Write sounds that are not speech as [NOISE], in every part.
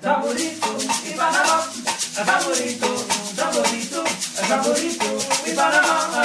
Tamborito y Panamá, tamborito, tamborito, tamborito y Panamá.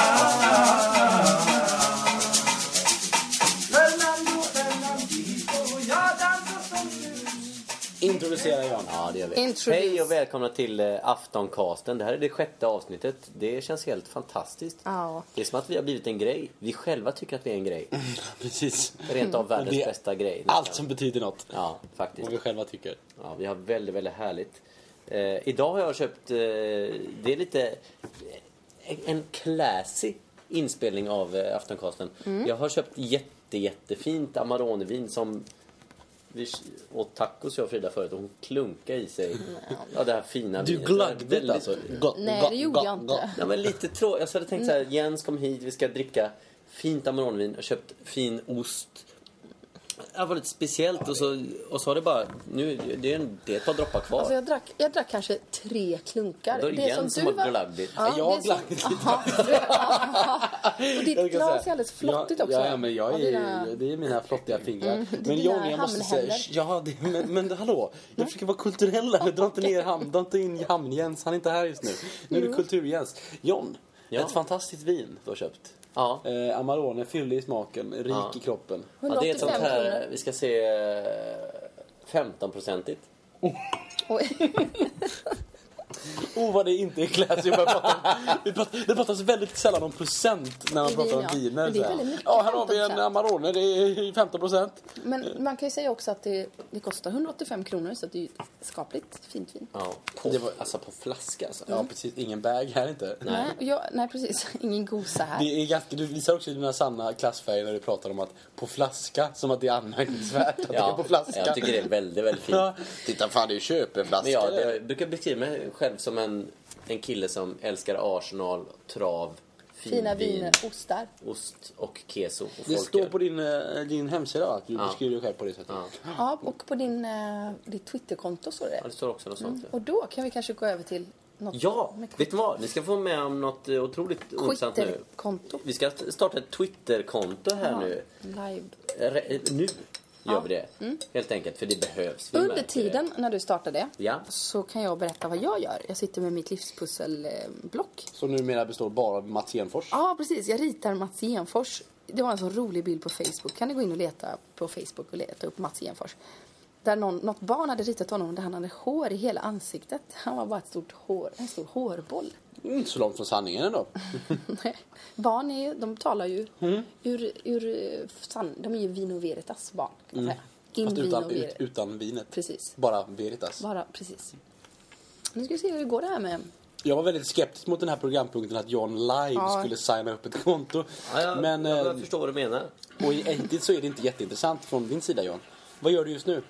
Introducera Jan. Ja, det gör vi. Introduce. Hej och välkomna till eh, Aftoncasten. Det här är det sjätte avsnittet. Det känns helt fantastiskt. Ja. Det är som att vi har blivit en grej. Vi själva tycker att vi är en grej. [LAUGHS] Precis. Rent av världens Det bästa grej. Allt som betyder något. Ja, faktiskt. Vad vi själva tycker. Ja, vi har väldigt, väldigt härligt. Eh, idag har jag köpt, eh, det är lite eh, en classy inspelning av eh, Aftoncasten. Mm. Jag har köpt jätte, jättefint Amaronevin som vi åt tacos jag och Frida förut och hon klunkade i sig. Ja, det här fina Du vinet. glaggde Väldigt- alltså? Go- Nej, go- det gjorde go- jag inte. Ja, men lite tråkigt. Jag hade tänkt så Mm. här, Jens kom hit, vi ska dricka fint Amaronvin och köpt fin ost. Det var lite speciellt och så, och så har det bara, nu, det är, en, det är ett par droppar kvar. Alltså jag drack, jag drack kanske tre klunkar. Då är det Jens som har glaggt. Ja, Jag har. Aha. [LAUGHS] [LAUGHS] Och ditt glas säga- är alldeles flottigt också. Ja, ja, men jag är, dina- det är mina flottiga fingrar. Mm, det är men Johnny, jag måste säga... Ja, det, men, men hallå. Jag försöker vara kulturell här. Dra inte ner ham, dra inte in hamn-Jens. Han är inte här just nu. Nu är det kultur-Jens. John, Ja. ett fantastiskt vin du har köpt. Ja. Eh, Amarone, fyllig i smaken, rik Ja. i kroppen. ja, det är ett sånt 185 här, vi ska se, eh, 15-procentigt. Oj. [LAUGHS] Oh, vad det inte är classy. Pratar- Det pratas väldigt sällan om procent när man I pratar vin, om ja. viner. Det är mycket, Ja, här har vi en 15%. Amarone. Det är 15 procent. Men man kan ju säga också att det, det kostar 185 kronor så det är ju ett skapligt fint vin. Ja, på, Det var- alltså på flaska alltså. Ja, precis. Ingen bag här inte. Nej, jag, nej precis. [LAUGHS] Ingen gosa här. Det är ganska, du visar också dina sanna klassfärger när du pratar om att på flaska, som att det är anmärkningsvärt att det är på flaska. jag tycker det är väldigt, väldigt fint. Ja. Titta fan, det är ju köpeflaska. Men ja, jag brukar beskriva mig själv som en, en kille som älskar Arsenal, trav, Fina finvin, viner, ostar. ost och keso. Och det står på din, eh, din hemsida att du Ja. beskriver dig själv på det sättet. Ja. Ja, och på din, eh, ditt Twitterkonto står det. ja, det står också något sånt. Och då kan vi kanske gå över till något Ja, vet du vad? Ni ska få med om något eh, otroligt intressant nu. Twitterkonto. Vi ska starta ett Twitterkonto här Ja, nu. Live. Re- Nu gör Ja. vi det. Helt enkelt, för det behövs. Vi Under tiden när du startade Ja. så kan jag berätta vad jag gör. Jag sitter med mitt livspusselblock. Som numera består bara av Mats Genfors. Ja, precis. Jag ritar Mats Genfors. Det var en så rolig bild på Facebook. Kan ni gå in och leta på Facebook och leta upp Mats Genfors? Där någon, något barn hade ritat honom där han hade hår i hela ansiktet. Han var bara ett stort hår, en stor hårboll. Inte så långt från sanningen ändå. [LAUGHS] barn är de talar ju Mm. ur, ur eh, san, de är ju vino veritas barn kan man säga. Mm. Fast vino utan, ut, utan vinet. Precis. Bara Veritas. Bara precis. Nu ska vi se hur det går det här med Jag var väldigt skeptisk mot den här programpunkten att John live Ja. skulle signa upp ett konto. Ja, jag, Men jag, eh, jag förstår vad du menar. och i- hittills så är det inte jätteintressant från din sida John. Vad gör du just nu?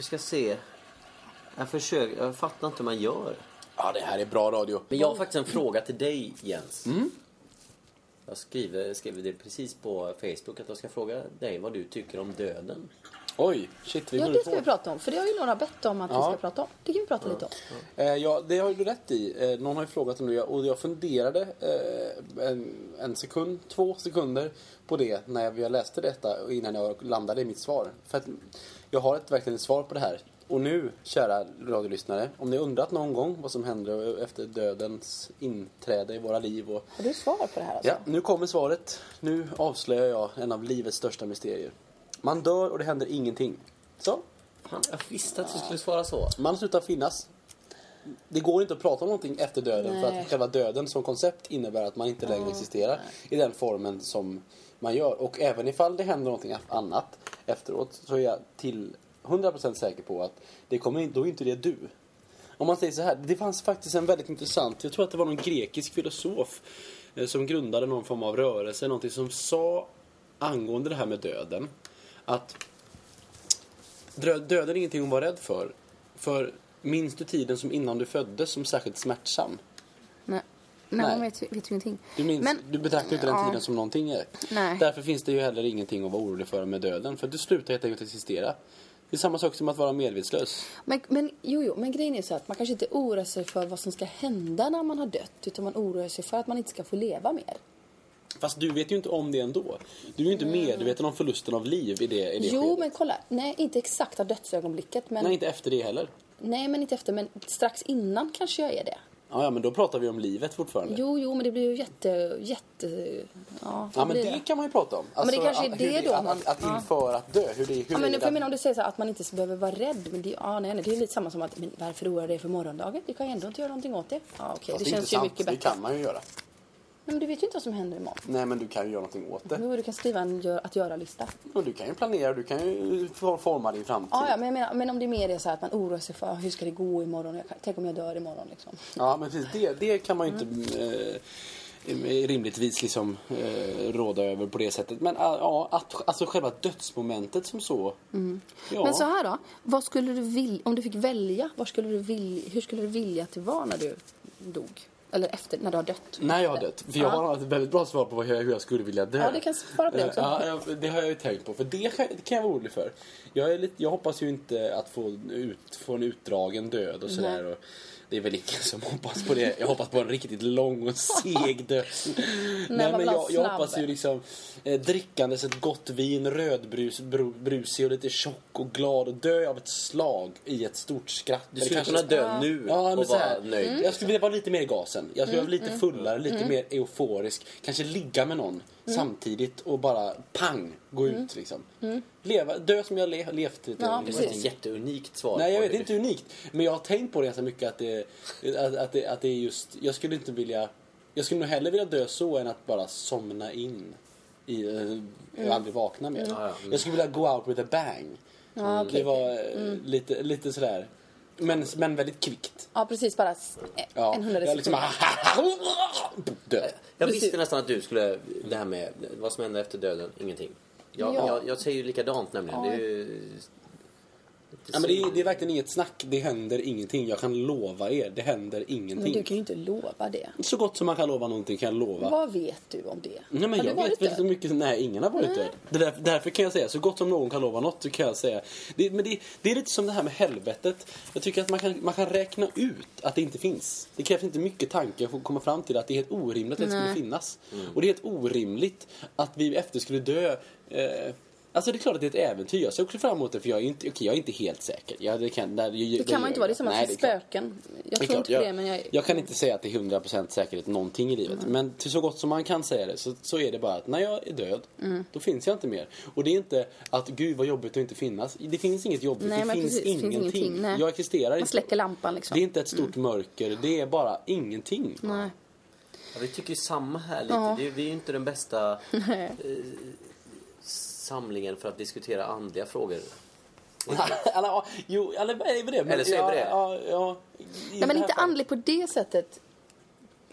Vi ska se. Jag försöker, jag fattar inte hur man gör. Ja, det här är bra radio. Men jag har faktiskt en fråga till dig Jens. Mm. Jag skriver, skriver det precis på Facebook att jag ska fråga dig vad du tycker om döden. Oj, shit, vi Ja, det ska vi på. prata om. För det har ju några bett om att vi Ja. ska prata om. Det kan vi prata lite om. Eh, ja, det har du rätt i. Eh, någon har ju frågat om det och jag funderade eh, en, en sekund, två sekunder på det när jag läste detta och innan jag landade i mitt svar. För att jag har ett, verkligen ett svar på det här. Och nu, kära radiolyssnare, om ni undrat någon gång vad som händer efter dödens inträde i våra liv och Har du svar på det här alltså? Ja, nu kommer svaret. Nu avslöjar jag en av livets största mysterier. Man dör och det händer ingenting. Så, Fan, jag visste att du skulle svara så. man slutar finnas. Det går inte att prata om någonting efter döden för Nej. att själva döden som koncept innebär att man inte längre existerar i den formen som man gör. Och även ifall det händer någonting annat efteråt så är jag till 100% säker på att det kommer då är inte det du. Om man säger så här, det fanns faktiskt en väldigt intressant, jag tror att det var någon grekisk filosof eh, som grundade någon form av rörelse, någonting som sa angående det här med döden att döden är ingenting att vara rädd för. För minns du tiden som innan du föddes som särskilt smärtsam? Nej. Nej, Nej. man vet, vet ju ingenting. Du, minns, Men- du betraktar inte den Ja. tiden som någonting är. Nej. Därför finns det ju heller ingenting att vara orolig för med döden. För du slutar helt enkelt existera. Det är samma sak som att vara medvetslös. Men, men, jo, jo, men grejen är så att man kanske inte oroar sig för vad som ska hända när man har dött. Utan man oroar sig för att man inte ska få leva mer. Fast du vet ju inte om det ändå. Du är ju inte medveten om förlusten av liv i det, i det Jo, skedet. men kolla. Nej, inte exakta dödsögonblicket. Men, Nej, inte efter det heller. nej, men inte efter. Men strax innan kanske jag är det. Ja, ja, men då pratar vi om livet fortfarande. Jo, jo, men det blir ju jätte, jätte... Ja, Ja, men blir det kan man ju prata om. Alltså, men det kanske är det då Att, man- att, att ja. inför att dö. Hur det, hur Ja, men det, för jag menar om du säger så här, att man inte behöver vara rädd. Men det, ja, nej, nej, det är lite samma som att, men varför oroar du dig för morgondagen? Du kan ju ändå inte göra någonting åt det. Ja, okej, Fast det känns ju mycket Det bättre. kan man ju göra. Nej, men du vet ju inte vad som händer imorgon. Nej, men du kan ju göra någonting åt det. Jo, du kan skriva en gör, att göra-lista. Och du kan ju planera, du kan ju for- forma din framtid. Ja, ja, men, menar, men om det är mer är så att man oroar sig för hur ska det gå imorgon? Jag kan, tänk om jag dör imorgon liksom. Ja, men precis. Det, det kan man ju Mm. inte eh, rimligtvis liksom eh, råda över på det sättet. Men ah, ja, att, alltså själva dödsmomentet som så. Ja. Mm. Men så här då, vad skulle du vilja, om du fick välja, vad skulle du vilja, hur skulle du vilja att det var när du dog? Eller efter, när du har dött? När jag har dött. För jag har ett väldigt bra svar på hur jag skulle vilja dö. Ja, det kan svara på det också. Ja, ja, det har jag ju tänkt på. För det kan det kan jag vara orolig för. Jag, är lite, jag hoppas ju inte att få, ut, få en utdragen död och sådär. Nej. Det är väl ingen [LAUGHS] som hoppas på det. Jag hoppas på en riktigt lång och seg [LAUGHS] död. Nej, man men jag, jag hoppas ju liksom eh, drickandes ett gott vin, rödbrus, bru, brusig och lite tjock och glad och dö av ett slag i ett stort skratt. Du skulle kanske- kunna dö nu Ja, men och så här, vara nöjd. Mm. Jag skulle vilja vara lite mer i gasen. Jag skulle vara lite fullare, lite mer euforisk. Kanske ligga med någon samtidigt och bara pang, gå ut liksom. Leva, dö som jag le, levt lite. Ja, Det var ett jätteunikt svar. Nej, jag vet, det är inte unikt. Men jag har tänkt på det ganska mycket att det, att, att, det, att det är just, jag skulle inte vilja, jag skulle nog hellre vilja dö så än att bara somna in i, eh, och aldrig vakna mer. Ja, ja. Mm. Jag skulle vilja go out with a bang. Okej. Det var eh, lite, lite sådär, men, men väldigt kvickt. Ja, precis. Bara Ja, en hundradels jag liksom [LAUGHS] död. Jag Precis. visste nästan att du skulle, det här med vad som händer efter döden, ingenting. Jag, Ja. jag, jag säger ju likadant nämligen. Ja. Det är ju... Ja, men det, är, det är verkligen inget snack. Det händer ingenting. Jag kan lova er. Det händer Men ingenting. du kan ju inte lova det. Så gott som man kan lova någonting kan jag lova. Vad vet du om det? Nej, men Har jag vet väldigt där? mycket. Nej, ingen har varit död. Det där, därför kan jag säga, så gott som någon kan lova något, så kan jag säga. Det, men det, det är lite som det här med helvetet. Jag tycker att man kan, man kan räkna ut att det inte finns. Det krävs inte mycket tanke för att komma fram till att det är helt orimligt att det skulle Nej. finnas. Och det är helt orimligt att vi efter skulle dö. Eh, Alltså det är klart att det är ett äventyr. Jag ser också fram emot det för jag är inte, okej, jag är inte helt säker. Jag, det kan, där, Det kan man inte vara. Det är som att Nej, se det är klart. spöken. Jag är tror klart, inte på jag, det, men jag... jag kan inte säga att det är 100% säkerhet någonting i livet. Men till så gott som man kan säga det så, så är det bara att när jag är död, Mm. då finns jag inte mer. Och det är inte att gud vad jobbigt att inte finnas. Det finns inget jobbigt, Nej, det finns precis, det finns ingenting. nej. jag existerar Man inte. släcker lampan liksom. Det är inte ett stort mörker, det är bara ingenting. Nej. Ja, vi tycker ju samma här lite. Ja. Det är, vi är ju inte den bästa [LAUGHS] Nej. eh, samlingen för att diskutera andliga frågor. [LAUGHS] eller, ja, jo, eller vad är det? Men, Eller så är ja, vi det. Ja, ja, Nej, det men inte andlig på det sättet,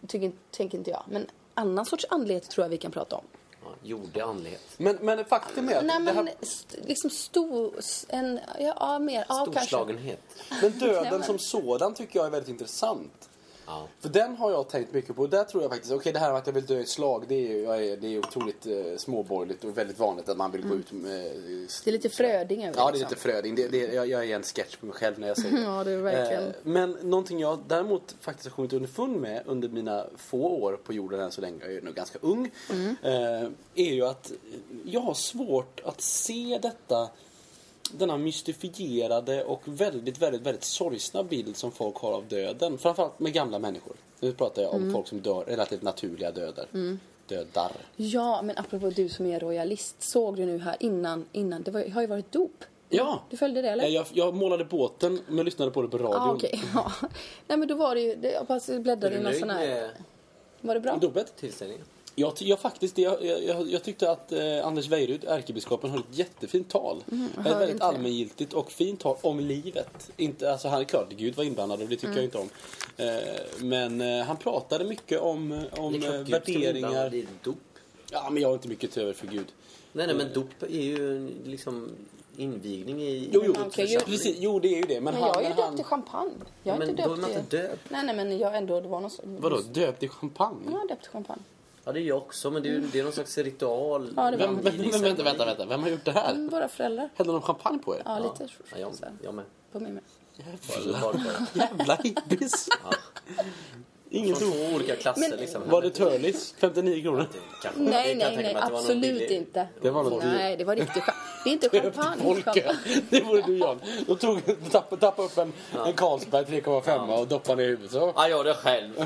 tycker, tänker inte jag. Men annan sorts andlighet tror jag vi kan prata om. Ja, jordig andlighet. Men, men faktum är att Nej, men här, st- liksom stor... En, ja, ja, mer. Ja. Storslagenhet. men döden Nej, men- som sådan tycker jag är väldigt intressant. Ja. För den har jag tänkt mycket på. Där tror jag faktiskt, okej det här med att jag vill dö i ett slag, det är ju jag är, det är otroligt eh, småborgerligt och väldigt vanligt att man vill gå ut med... eh, Det är lite Fröding över Ja, det är liksom. lite Fröding. Det, det, jag, jag är en sketch på mig själv när jag säger [LAUGHS] det. Ja, det är verkligen. Eh, men någonting jag däremot faktiskt har kommit underfund med under mina få år på jorden än så länge, jag är nog ganska ung, Mm. eh, är ju att jag har svårt att se detta denna mystifierade och väldigt, väldigt, väldigt sorgsna bild som folk har av döden. Framförallt med gamla människor. Nu pratar jag om Mm. folk som dör relativt naturliga döder. Dödar. Ja, men apropå du som är royalist. Såg du nu här innan, innan det var, har ju varit dop. Ja! Du följde det eller? Jag, jag målade båten men lyssnade på det på radion. Ja, okej. [LAUGHS] Ja. Nej, men då var det ju... Det, jag bläddrade i någon sån här... Var det bra? Dopet? tillställningen? Jag, jag faktiskt, jag, jag, jag tyckte att eh, Anders Weirud, ärkebiskopen, höll ett jättefint tal. jag ett hörde väldigt inte allmängiltigt och fint tal om livet. Inte, alltså han är klart, Gud var inblandad och det tycker jag inte om. Eh, men eh, han pratade mycket om, om Det är klart eh, Gud värderingar. i dop. Ja, men jag har inte mycket till över för Gud. Nej, nej, men dop är ju en, liksom invigning i... Jo, jo, ju- precis, jo det är ju det. Men, Men han, jag är ju men döpt han, i champagne. Jag är Men inte då är döpt man inte döpt. Nej, nej, men jag ändå... Det var någon... Vadå, döpt i champagne? Är döpt i champagne. Ja, det är jag också, men det är, ju- det är någon slags ritual. Ja, det var- Vem, vem, vem, vänta, vänta, vänta. Vem har gjort det här? Mm, Våra föräldrar. Hällde de champagne på er? Ja, lite. Ja, jag, så här. jag med. På mig med. Bara Jävla hippies. Inget Från två olika klasser Men- liksom. Var det Turleys? 59 kronor? Kanske. Nej, nej, nej. Absolut inte. Det var något Nej, det var riktigt Det är inte champagne. Folke. [LAUGHS] Det vore du Jan. Då tog, tappade, tappade upp en, en Carlsberg 3,5 och doppade ner i huvudet. Så. Ja, jag det själv. [LAUGHS]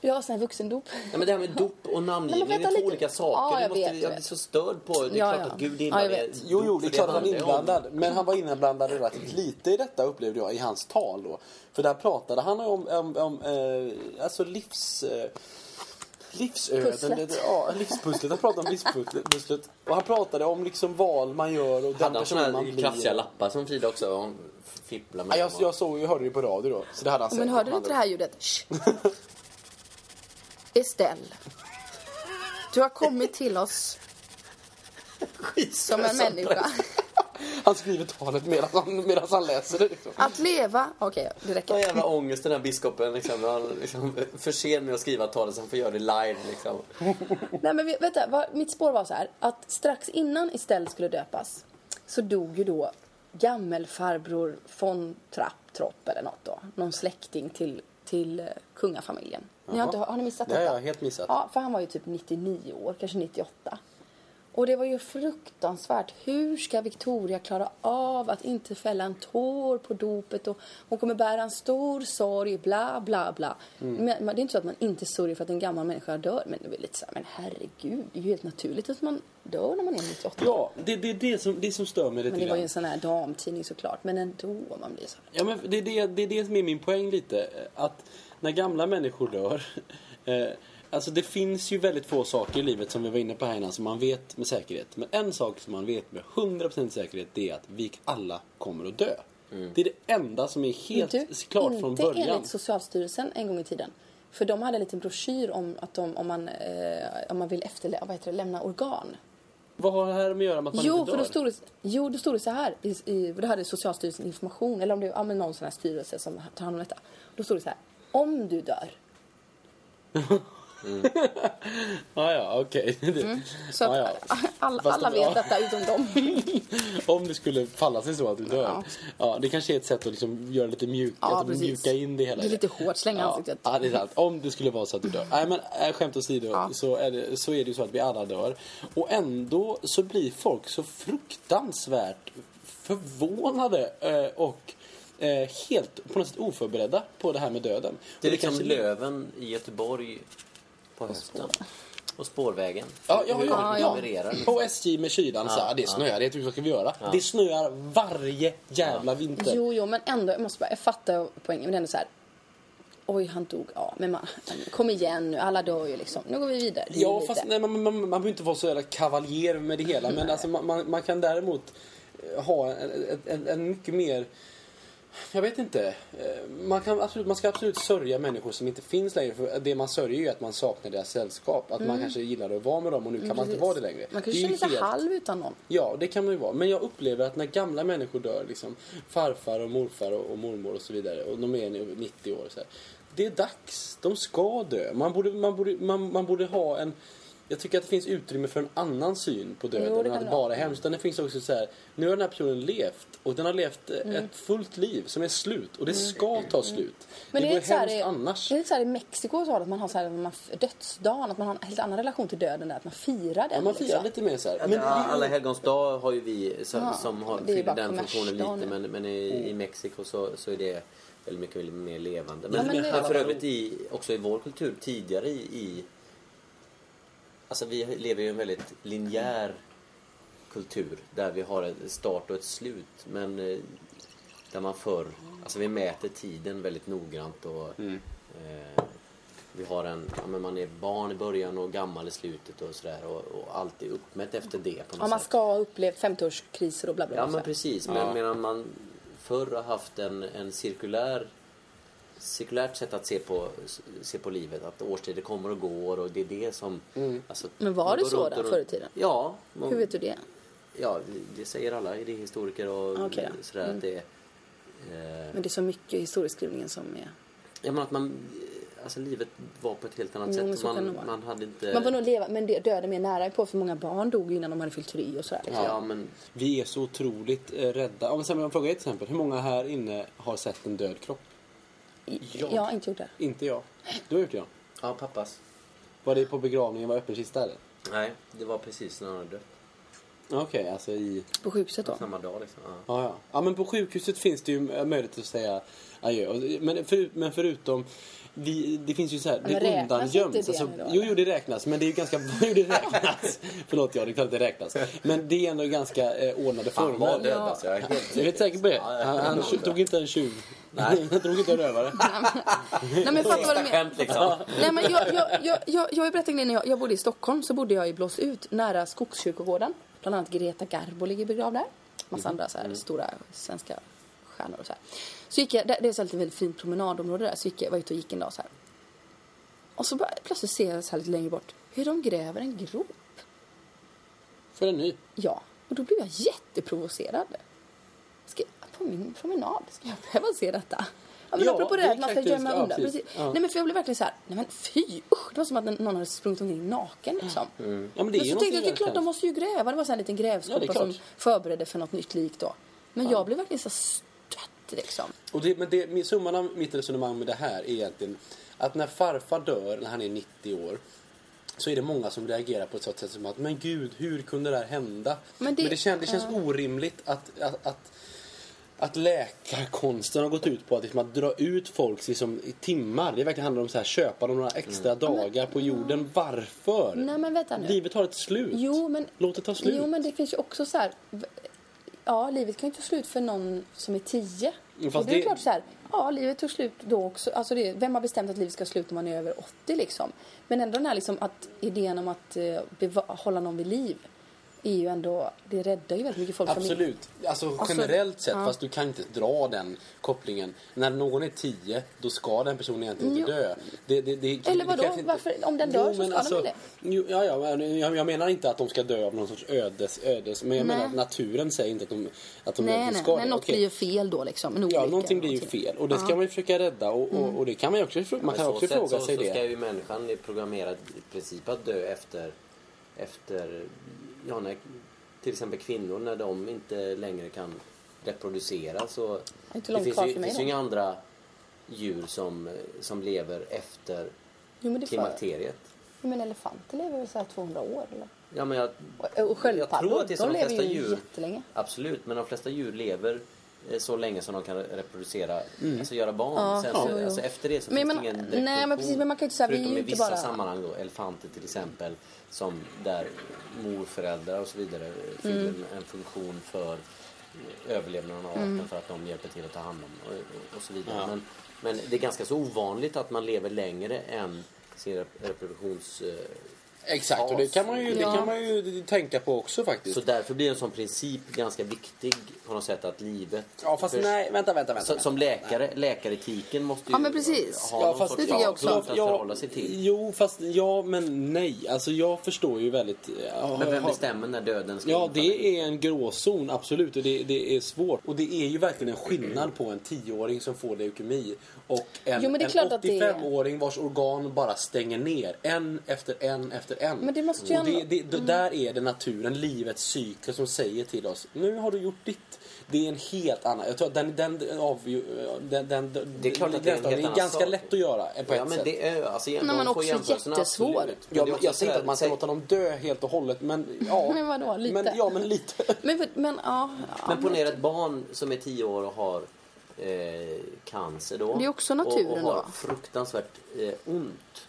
Jag har sån här vuxendop. Ja, men det här med dop och namngivning, är två lite. olika saker. Ja, jag det måste, vet, jag blir så störd på det. Det är Ja, klart ja. att Gud är Ja, inblandad. vet. Jo, jo, det är klart att han är inblandad. Men han var inblandad relativt lite i detta upplevde jag i hans tal då. För där pratade han om, om, om eh, alltså livs... Eh, livsöden. Pusslet. Det- Ja, livspusslet. Han pratade om livspusslet. Och han pratade om liksom val man gör och den Hade han personen man här blir. krafsiga lappar som Frida också hon fipplar med? Ja, jag, jag såg ju, hörde ju på radio då. Så det hade han Men hörde du inte det här ljudet? Estelle. Du har kommit till oss [LAUGHS] som en människa. Han skriver talet medan han, medan han läser det. Liksom. Att leva... Okej, det Sån räcker. jävla ångest den här biskopen liksom. Han liksom för sen med att skriva talet så han får göra det live liksom. Nej men vänta, vad, mitt spår var så här att strax innan Estelle skulle döpas så dog ju då gammelfarbror von Trapp, Tropp eller något då. Någon släkting till, till eh, kungafamiljen. Ni har, inte, har ni missat Det har detta? jag helt missat. Ja, för han var ju typ 99 år, kanske 98. Och det var ju fruktansvärt. Hur ska Victoria klara av att inte fälla en tår på dopet och hon kommer bära en stor sorg, bla bla bla. Mm. Men, det är inte så att man inte sörjer för att en gammal människa dör. Men det är lite så här, men herregud, det är ju helt naturligt att man dör när man är 98. Ja, det, det är det som, det som stör mig lite Men det var ju en sån här damtidning såklart. Men ändå, man blir så här. Ja, men det, är det, det är det som är min poäng lite. Att när gamla människor dör. [LAUGHS] Alltså det finns ju väldigt få saker i livet som vi var inne på här innan som man vet med säkerhet. Men en sak som man vet med 100% säkerhet det är att vi alla kommer att dö. Det är det enda som är helt Du, klart inte från början. enligt Socialstyrelsen en gång i tiden. För de hade en liten broschyr om att de, om man, eh, om man vill efterlä- vad heter det, lämna organ. Vad har det här med att göra med att man Jo, inte för dör? då stod det, jo, då stod det så här. I, i, då hade Socialstyrelsen information, eller om det var ja, någon sån här styrelse som tar hand om detta. Då stod det så här. Om du dör. [LAUGHS] Ja, [LAUGHS] ja, okej. [LAUGHS] Det- Mm. Så att ja. [LAUGHS] alla, alla vet ja. detta utom dem. Om det skulle falla sig så att du dör. Ja. Ja. det kanske är ett sätt att liksom göra lite mjuk, Ja, att precis. mjuka in det hela. Det är lite hårt, slänga ja. ansiktet. Ja, det är sant. Om det skulle vara så att du dör. Nej, men äh, skämt åsido Ja. så, är det, så är det ju så att vi alla dör. Och ändå så blir folk så fruktansvärt förvånade eh, och eh, helt på något sätt oförberedda på det här med döden. Det är liksom kanske- Löven i Göteborg på hösten. Och spårvägen. Ja, ja, ja, ja. På SJ med kylan så här, det snöar, det vad ska vi göra? Det snöar varje jävla vinter. Jo, jo, men ändå, jag måste bara, jag fattar poängen, men ändå så här. Oj, han dog. Ja, men man, kom igen nu, alla dör ju liksom. Nu går vi vidare. Är Ja, lite- fast nej, man, man, man behöver inte vara så jävla kavaljer med det hela. Men alltså, man, man, man kan däremot ha en, en, en mycket mer... Jag vet inte. Eh, Man, kan absolut, man ska absolut sörja människor som inte finns längre. För det man sörjer är att man saknar deras sällskap. Att man kanske gillade att vara med dem och nu kan man inte Precis. vara det längre. Man är ju sig helt- halv utan någon. Ja, det kan man ju vara. Men jag upplever att när gamla människor dör, liksom farfar och morfar och, och mormor och så vidare, och de är nu 90 år så här, Det är dags. De ska dö. Man borde, man borde, man, man borde ha en... Jag tycker att det finns utrymme för en annan syn på döden Jo, än att bara hemskt. Utan Det finns också så här, nu har den här personen levt och den har levt eh, Mm. ett fullt liv som är slut och det ska ta slut. Men det det är vore så hemskt i- annars. Det är lite så här i Mexiko så har att man har så här, man, dödsdagen, att man har en helt annan relation till döden där, att man firar den. Ja, man firar liksom. lite mer så här. Ja, Men det- alla helgons dag har ju vi som, Ja, som har, fyller den funktionen lite men, men i, i Mexiko så, så är det väldigt mycket mer levande. Men, Ja, men men, för övrigt i, också i vår kultur tidigare i, i Alltså vi lever ju i en väldigt linjär kultur där vi har en start och ett slut men eh, där man förr, alltså vi mäter tiden väldigt noggrant och eh, vi har en, ja, men man är barn i början och gammal i slutet och sådär och, och allt är uppmätt efter det på något Ja, man sätt. ska ha upplevt 50-årskriser och bla bla. Ja bla, så men precis, men medan man förr har haft en, en cirkulär cirkulärt sätt att se på, se på livet. Att årstider kommer och går och det är det som... Alltså, Men var man det så då, förr i tiden? Ja. Man, Hur vet du det? Ja, det säger alla idéhistoriker och då. sådär att det är... Eh, Men det är så mycket historieskrivningen som är... Ja, men att man, alltså livet var på ett helt annat Jo, men sätt. Man, man hade inte... Man får nog leva, men döden mer nära på för många barn dog innan de hade fyllt tre och sådär. Liksom. Ja, men Vi är så otroligt eh, rädda. Om jag frågar ett exempel. Hur många här inne har sett en död kropp? Jag har inte gjort det. Inte jag. Du har gjort det, ja. ja, pappas. Var det på begravningen? Var öppen kista eller? Nej, det var precis när han hade dött. Okej, alltså i... På sjukhuset då? Samma dag liksom. Ja. Ja, ja. ja, men på sjukhuset finns det ju möjlighet att säga adjö. Men, för, men förutom... Vi, det finns ju så här, men det inte det Alltså, jo, jo, det räknas. Men det är ju ganska... [LAUGHS] Jo, det räknas. Förlåt, ja, det är klart att det räknas. Men det är ändå ganska eh, ordnade Han former. var död alltså. Jag är helt... Jag är säker på det. Han, han tog inte en tjuv. Nej. Han tog inte en rövare. [LAUGHS] Nej men jag fattar vad du menar. Skämt liksom. Nej, men jag, jag, jag, jag, jag har ju berättat en grej när jag, jag bodde i Stockholm så bodde jag i Blåsut nära Skogskyrkogården. Bland annat Greta Garbo ligger begravd där. Massa andra så här, stora svenska stjärnor och så här. Så gick jag, det det är så här ett väldigt fint promenadområde där. Så gick jag, var ute och gick en dag så här. Och så bara, plötsligt ser jag så här lite längre bort hur de gräver en grop. För en ny. Ja, och då blev jag jätteprovocerad. På min promenad, ska jag behöva se detta? Ja, men Ja, apropå det här är att man ska gömma Ja, undan. precis. Ja. Nej men för jag blev verkligen så här, nej men fy usch. Det var som att någon hade sprungit omkring naken liksom. Ja, men det är Men så tänkte jag, det är klart de måste ju gräva. Det var så en liten Ja, grävskopa klart. som förberedde för något nytt lik då. Men jag blev verkligen så stött liksom. Och det, men det, summan av mitt resonemang med det här är egentligen att när farfar dör när han är 90 år så är det många som reagerar på ett sånt sätt som att men gud, hur kunde det här hända? Men det- men det, kän, det känns orimligt att, att, att att läkarkonsten har gått ut på att, liksom, att dra ut folk liksom, i timmar. Det verkligen handlar om så här, köpa dem några extra dagar på jorden. Varför? Nej men vänta nu. Livet har ett slut. Jo men, Låt det ta slut. jo men det finns ju också så här. Ja, livet kan ju ta slut för någon som är tio. Mm, och fast det är det- klart så här. Ja, livet tog slut då också. Alltså det, vem har bestämt att livet ska sluta när man är över 80 liksom? Men ändå den här liksom att idén om att eh, hålla någon vid liv är ju ändå, det räddar ju väldigt mycket folk. Absolut. Alltså Alltså, generellt sett, ja. fast du kan inte dra den kopplingen. När någon är 10, då ska den personen egentligen inte Jo. dö. Det, det, det, Eller vadå? inte- Varför? Om den dör så men ska den väl det? Jo, ja, ja, jag, jag menar inte att de ska dö av någon sorts ödes, ödes men jag Nej. menar att naturen säger inte att de, att de Nej, nej, ska men något Okej. blir ju fel då liksom. En Ja, någonting blir ju fel och det ska man ju försöka rädda och, och, och det kan man ju också, man Men kan så också fråga så, sig så det. ska ju människan är programmerad i princip att dö efter, efter ja, när, till exempel kvinnor när de inte längre kan reproducera så det finns ju, för finns ju inga andra djur som, som lever efter Jo, men klimakteriet. jo, men elefanter lever väl så här 200 år eller? Ja, men jag, Och, och sköldpaddor, de lever ju djur. jättelänge. Absolut, men de flesta djur lever så länge som de kan reproducera, alltså göra barn. Ja, Sen, jo, så, alltså efter det så Men finns man- det ingen nej, men precis, men man kan ju inte säga, vi är ju i inte vissa bara- sammanhang då, elefanter till exempel, som där morföräldrar och så vidare fyller Mm. en, en funktion för eh, överlevnaden av arten för att de hjälper till att ta hand om och, och, och så vidare. Ja. Men, men det är ganska så ovanligt att man lever längre än sin rep- reproduktions... eh, Exakt, och det kan man ju, det kan man ju tänka på också faktiskt. Så därför blir en sån princip ganska viktig på något sätt att livet... ja, fast för- nej, vänta, vänta, vänta. Så, som läkare, läkaretiken måste ju Ja, men precis. ha Ja, någon fast sorts det tycker jag också. punkt att förhålla sig till. Jo, fast ja, men nej. Alltså jag förstår ju väldigt... ja, Men vem bestämmer när döden ska Ja, infalla? det är en gråzon, absolut. Och det, det är svårt. Och det är ju verkligen en skillnad på en 10-åring som får leukemi och en, Jo, men det är en klart att det är- 85-åring vars organ bara stänger ner. En efter en efter en. Men det måste ju och det, det, det, Där är det naturen, livets cykel som säger till oss nu har du gjort ditt. Det är en helt annan... Jag tror att den, den, av, den, den, Det är klart att det är en helt annan ganska sak. lätt att göra på ett Ja, men sätt. det är alltså Nej, men också jättesvår. absolut. Ja, men jag säger inte att man ska låta dem dö helt och hållet, men ja. [LAUGHS] Men vadå, lite? Men, ja, men lite. [LAUGHS] Men, men ja. ja Men ponera ett barn som är 10 år och har eh, cancer då. Det är också naturen och, och har då. fruktansvärt eh, ont.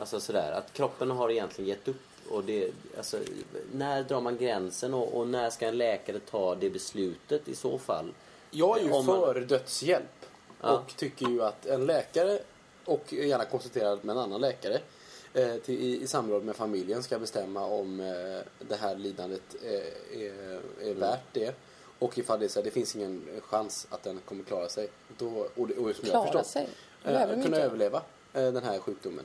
Alltså sådär, att kroppen har egentligen gett upp. Och det, alltså, när drar man gränsen och, och när ska en läkare ta det beslutet i så fall? Jag är ju Om man- för dödshjälp. Ja. Och tycker ju att en läkare, och gärna konsulterad med en annan läkare, eh, till, i, i samråd med familjen ska bestämma om eh, det här lidandet eh, är, är värt det. Och ifall det, är så här, det finns ingen chans att den kommer klara sig. Då, och, och som jag Klara förstått, sig? eh, kunna inte? överleva eh, den här sjukdomen.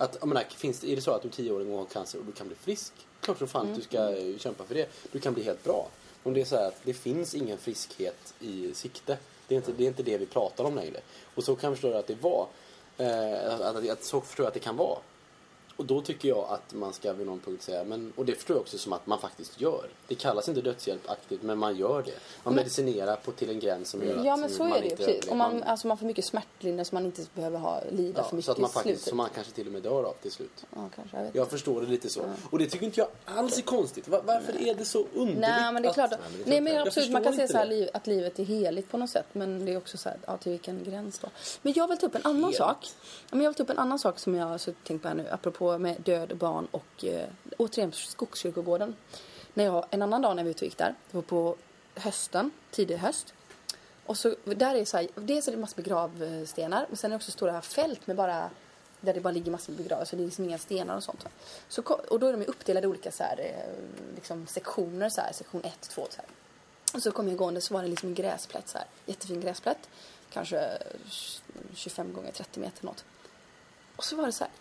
Att, jag menar, finns det, är det så att du är tioåring och har cancer och du kan bli frisk, klart som fan Mm. att du ska eh, kämpa för det. Du kan bli helt bra. Om det är så här att det finns ingen friskhet i sikte. Det är inte det, är inte det vi pratar om längre. Och så kan jag förstå att det var. Eh, att, att, att, så förstår jag att det kan vara. Och då tycker jag att man ska vid någon punkt säga, men, och det förstår jag också som att man faktiskt gör. Det kallas inte dödshjälp aktivt, men man gör det. Man medicinerar på till en gräns som gör Ja att men så man är det ju precis. Och man, alltså man får mycket smärtlindring så man inte behöver ha, lida för ja, mycket så att man faktiskt, som man kanske till och med dör av till slut. Ja, kanske. Jag Jag förstår det lite så. Och det tycker inte jag alls är konstigt. Va- varför är det så underligt? Nej men det är klart. Att, men är nej men absolut man kan säga så här, liv, att livet är heligt på något sätt. Men det är också så här, ja till vilken gräns då. Men jag vill ta upp en annan Heligt? sak. Ja, men jag vill ta upp en annan sak som jag har tänkt på här nu. Apropå med död, barn och eh, återigen Skogskyrkogården. När jag, en annan dag när vi var ute och gick där. Det var på hösten, tidig höst. Och så, där är så här, dels är det massor med gravstenar. Men sen är det också stora fält med bara där det bara ligger massor med begravningar, så det är liksom inga stenar och sånt. Så, och då är de uppdelade i olika så här, eh, liksom sektioner, så här, sektion 1, 2 så här. Och så kom jag gående så var det liksom en gräsplätt så här, jättefin gräsplätt. Kanske 25 gånger 30 meter något. Och så var det så här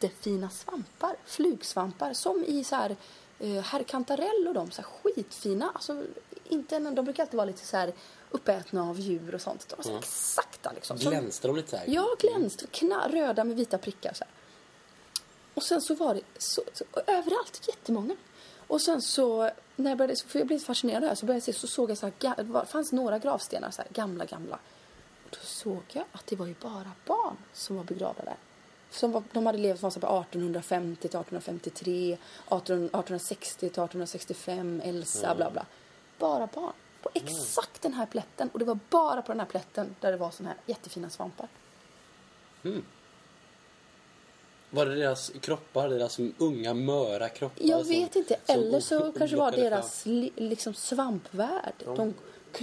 jättefina svampar, flugsvampar som i så här eh, herr kantarell och de så här skitfina. Alltså inte en, de brukar alltid vara lite så här uppätna av djur och sånt. De var så Mm. exakta liksom. Som- Glänste de lite så här? Ja, glänst. Kna, röda med vita prickar så här. Och sen så var det så, så, överallt, jättemånga. Och sen så, när jag började, för jag blev fascinerad här, så började jag se, så såg jag så här, det fanns några gravstenar så här, gamla, gamla. Och då såg jag att det var ju bara barn som var begravda där. Som var, de hade levt från så här på 1850 till 1853, 18, 1860 till 1865, Elsa, bla bla. Bara barn. På exakt den här plätten. Och det var bara på den här plätten där det var såna här jättefina svampar. Var det deras kroppar, deras unga möra kroppar? Jag som- vet inte. som Eller så kanske var deras li, liksom svampvärld. De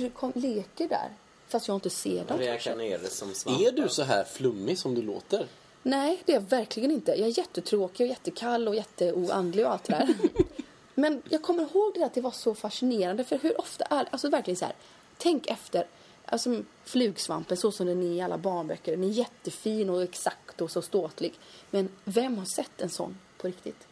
kom, leker där. Fast jag inte ser dem. Ner det som svampar. Är du så här flummig som du låter? Nej, det är jag verkligen inte. Jag är jättetråkig och jättekall och jätteoandlig och allt det där. [LAUGHS] Men jag kommer ihåg det där att det var så fascinerande. För hur ofta är Alltså verkligen så här. Tänk efter. Alltså flugsvampen så som den är i alla barnböcker. Den är jättefin och exakt och så ståtlig. Men vem har sett en sån på riktigt?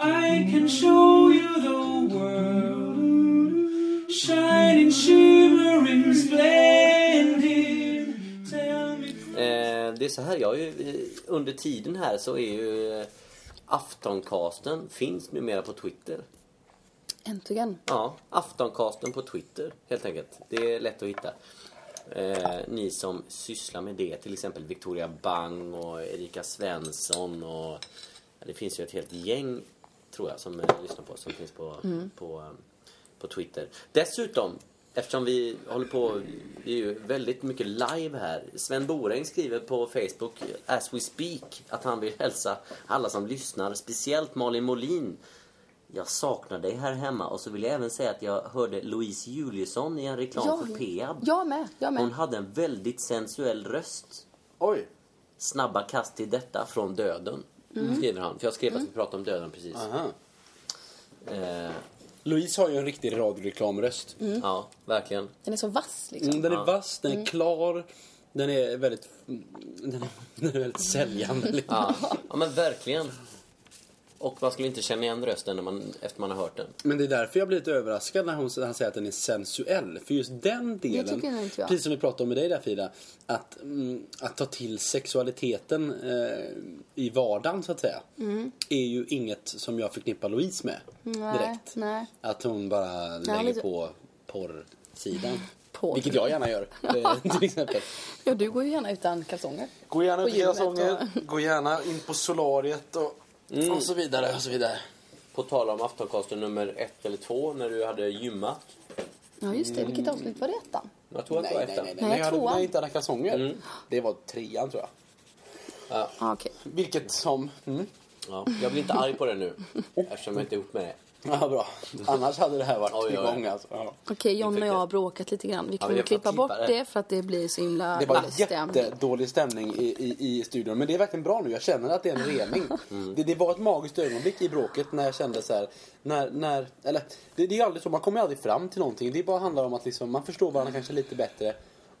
I can show you the world, shining, shimmering, splendid. Eh, det är så här, jag ju, eh, under tiden här så är ju eh, Aftoncasten finns numera på Twitter. Äntligen. Ja, Aftoncasten på Twitter helt enkelt. Det är lätt att hitta. Eh, ni som sysslar med det, till exempel Victoria Bang och Erika Svensson och ja, det finns ju ett helt gäng tror jag som eh, lyssnar på som finns på, på, eh, på Twitter. Dessutom, eftersom vi håller på, vi är ju väldigt mycket live här. Sven Boräng skriver på Facebook as we speak att han vill hälsa alla som lyssnar, speciellt Malin Molin jag saknar dig här hemma och så vill jag även säga att jag hörde Louise Juliusson i en reklam för Peab. Jag med. Jag med. Hon hade en väldigt sensuell röst. Oj! Snabba kast till detta från döden. Mm. Skriver han. För jag skrev att vi pratade om döden precis. Aha. Eh, Louise har ju en riktig radioreklamröst. Ja, verkligen. Den är så vass liksom. Mm, den är vass, den är klar, den är väldigt, den är, [LAUGHS] den är väldigt säljande. Liksom. Ja, ja men verkligen. Och man skulle inte känna igen rösten när man, efter man har hört den. Men det är därför jag blir lite överraskad när hon när han säger att den är sensuell. För just den delen, tycker nog inte jag. precis som vi pratade om med dig där Frida, att, mm, att ta till sexualiteten eh, i vardagen så att säga, är ju inget som jag förknippar Louise med Nej, direkt. nej. Att hon bara lägger lite- på porrsidan. [LAUGHS] Porr. Vilket jag gärna gör, eh, [LAUGHS] till exempel. Ja, du går ju gärna utan kalsonger. Gå gärna På ut i gymmet kalsonger, gå gärna in på solariet och, och så vidare och så vidare. På tal om Aftoncasten nummer ett eller två när du hade gymmat. Ja, just det. Vilket avsnitt var det ettan? Jag tror att det var Nej, nej, ettan. nej, nej. Nej, hade, tvåan. jag inte hade kalsonger. Det var trean tror jag. Ja, Ja, okej. Vilket som... Mm. ja. Jag blir inte arg på det nu. [LAUGHS] Eftersom jag inte är ihop med det. Ja, bra. Annars hade det här varit Oj, oj, oj. igång alltså. Ja. Okej, John och jag har bråkat lite grann. Vi Ja, kommer får klippa bort det. det för att det blir så himla Det var dålig stämning. jättedålig stämning i, i, i studion. Men det är verkligen bra nu. Jag känner att det är en rening. Mm. Det, det var ett magiskt ögonblick i bråket när jag kände så här. När, när, eller, det, det är aldrig så. Man kommer aldrig fram till någonting. Det bara handlar om att liksom, man förstår varandra kanske lite bättre.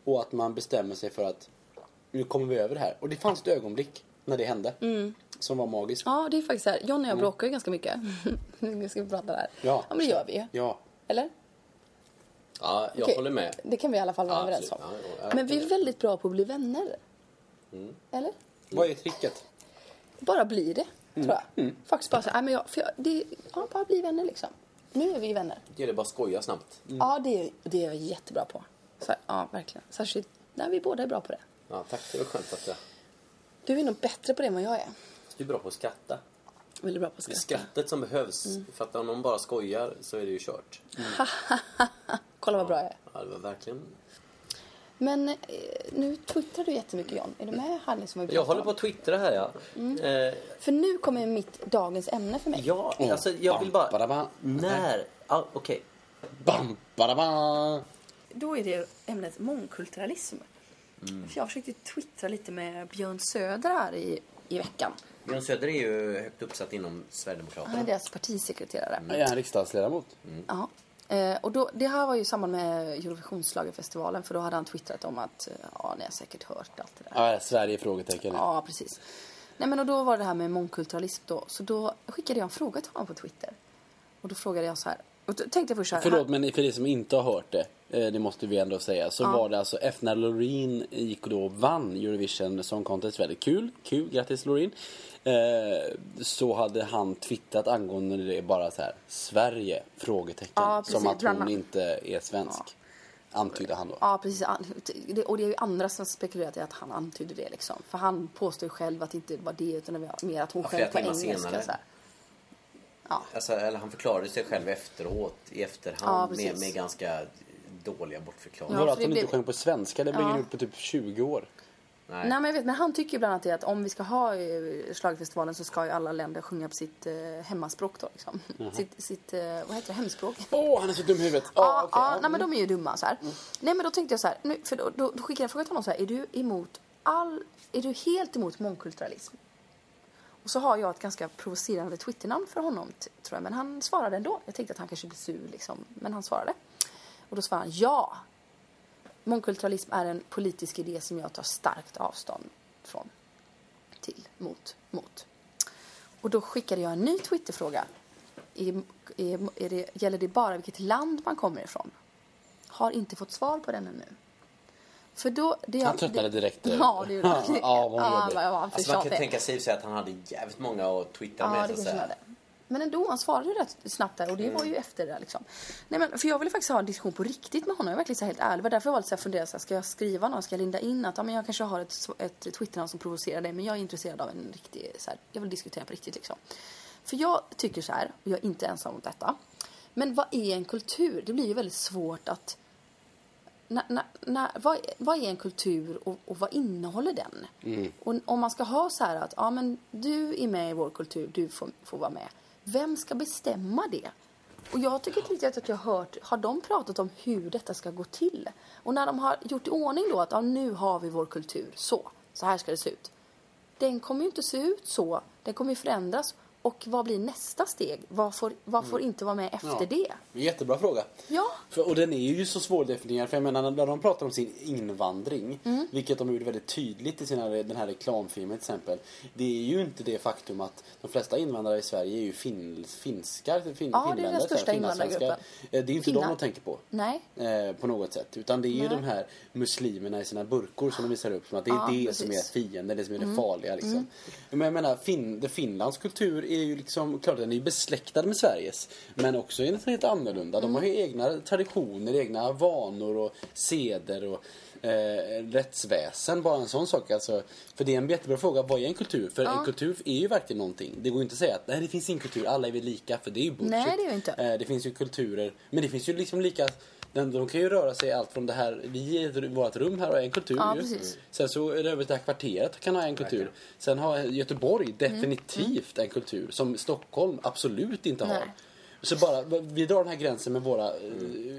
Och att man bestämmer sig för att nu kommer vi över det här. Och det fanns ett ögonblick när det hände. Som var magiskt. Ja, det är faktiskt så här. John och jag bråkar ju ganska mycket. nu ska vi prata där. Ja. ja, men det gör vi ju. Ja. Eller? Ja, jag Okej, håller med. Det kan vi i alla fall vara Ja, överens om. Ja, Men vi är väldigt bra på att bli vänner. Mm. Eller? Vad är tricket? Bara bli det, Mm. tror jag. Faktiskt bara så här, men jag, för jag, det, ja, bara bli vänner liksom. Nu är vi vänner. Det gäller bara att skoja snabbt. Ja, det är, det är jag jättebra på. Så, ja, verkligen. Särskilt när vi båda är bra på det. Ja, tack. Det var skönt att jag... Du är nog bättre på det än vad jag är. Du är bra på att skratta. Väldigt bra på att Det är skratta. skrattet som behövs. För att om någon bara skojar så är det ju kört. [LAUGHS] Kolla vad bra jag är. Ja, det var verkligen... Men eh, nu twittrar du jättemycket John. Är du med liksom? vad vi Jag håller på att twittra här, ja. Eh, För nu kommer mitt dagens ämne för mig. ja, alltså jag vill bara... Bam, När? Ja, Okej. Bam, badabam. Då är det ämnet mångkulturalism. Mm. För jag försökte twittra lite med Björn Söder här i, i veckan. Björn Söder är ju högt uppsatt inom Han är Sverigedemokraterna. deras partisekreterare. Är han riksdagsledamot? Ja. Eh, och då, det här var ju i samband med Eurovisionsschlagerfestivalen för då hade han twittrat om att eh, ja, ni har säkert hört allt det där. Ja, Sverige? Frågetecken. Ja, precis. Nej, men och då var det här med mångkulturalism då. Så då skickade jag en fråga till honom på Twitter. Och då frågade jag så här. Och då tänkte jag först så här. Förlåt, men för er som inte har hört det, det måste vi ändå säga, så var det alltså efter när Loreen gick och då vann Eurovision Song Contest, väldigt kul, kul, grattis Loreen. Eh, så hade han twittrat angående det bara så här, Sverige? Frågetecken. Ja, precis, som att hon inte är svensk. Antydde han då. Ja, precis. Och det är ju andra som spekulerat i att han antydde det liksom. För han påstår ju själv att det inte var det utan det var mer att hon Ja, flera på engelska. Så här. Alltså, eller han förklarade sig själv efteråt, i Ja, efterhand, precis. med, med ganska dåliga bortförklaringar. Ja, att för hon det inte sjöng på svenska? Det Ja. ingen ut på typ 20 år. Nej. Nej, men jag vet, men han tycker bland annat det att om vi ska ha eh, schlagerfestivalen så ska ju alla länder sjunga på sitt eh, hemmaspråk då liksom. Sitt, sitt eh, vad heter det, hemspråk. Åh, han är så dum i huvudet. Ja, Ja, okej, ja, ja. nej men de är ju dumma så här. Nej men då tänkte jag så här, nu, för då, då, då skickade jag en fråga till honom så här, är du emot all, är du helt emot mångkulturalism? Och så har jag ett ganska provocerande Twitternamn för honom t- tror jag, men han svarade ändå. Jag tänkte att han kanske blir sur liksom, men han svarade. Och då svarade han ja. Mångkulturalism är en politisk idé som jag tar starkt avstånd från. Till, mot, mot. Och då skickade jag en ny Twitterfråga. Är, är det, gäller det bara vilket land man kommer ifrån? Har inte fått svar på den ännu. För då, det jag, Han tröttnade direkt. Ja, det gjorde han. [LAUGHS] Ja, vad ja, Alltså man kan tänka sig att han hade jävligt många att twittra Ja, med. det kanske han säga. hade. Men ändå, han svarade ju rätt snabbt där och det var ju efter det liksom. Nej men för jag ville faktiskt ha en diskussion på riktigt med honom, jag var verkligen så här helt ärlig. Det var därför jag var lite så här funderade, så här, ska jag skriva någon, ska jag linda in att ja, men jag kanske har ett, ett Twitternamn som provocerar dig men jag är intresserad av en riktig, så här, jag vill diskutera på riktigt liksom. För jag tycker så här, och jag är inte ensam om detta. Men vad är en kultur? Det blir ju väldigt svårt att när, när, när, vad, vad är en kultur och, och vad innehåller den? Och om man ska ha så här att ja, men du är med i vår kultur, du får, får vara med. Vem ska bestämma det? Och jag tycker inte riktigt att jag har hört, har de pratat om hur detta ska gå till? Och när de har gjort i ordning då att ja, nu har vi vår kultur, så, så här ska det se ut. Den kommer ju inte se ut så, den kommer ju förändras. Och vad blir nästa steg? Vad får, vad får inte vara med efter Ja. det? Jättebra fråga. Ja. För, och den är ju så svårdefinierad. För jag menar när de pratar om sin invandring, Mm. vilket de gjorde väldigt tydligt i sina, den här reklamfilmen till exempel. Det är ju inte det faktum att de flesta invandrare i Sverige är ju fin, finskar, fin, Ja, det är den största invandrargruppen. Eh, Det är inte Finnar. de de tänker på. Nej. Eh, på något sätt. Utan det är ju Nej. de här muslimerna i sina burkor som de visar upp som att det är Ja, det som är precis. Mm. fienden, det som är det farliga liksom. Men jag menar, fin, det Finlands kultur är ju liksom, klart den är ju besläktad med Sveriges. Men också är den helt annorlunda. De har Mm. ju egna traditioner, egna vanor och seder och eh, rättsväsen. Bara en sån sak alltså. För det är en jättebra fråga, vad är en kultur? För en kultur är ju verkligen någonting. Det går ju inte att säga att nej det finns ingen kultur, alla är vi lika. För det är ju bullshit. Nej, det är ju inte. Eh, det finns ju kulturer, men det finns ju liksom lika de, de kan ju röra sig allt från det här, vi i vårt rum här har en kultur Ja, ju. precis. Sen så är det över det här kvarteret kan ha en kultur. Sen har Göteborg Mm. definitivt en kultur som Stockholm absolut inte har. Nej. Så bara, vi drar den här gränsen med våra eh,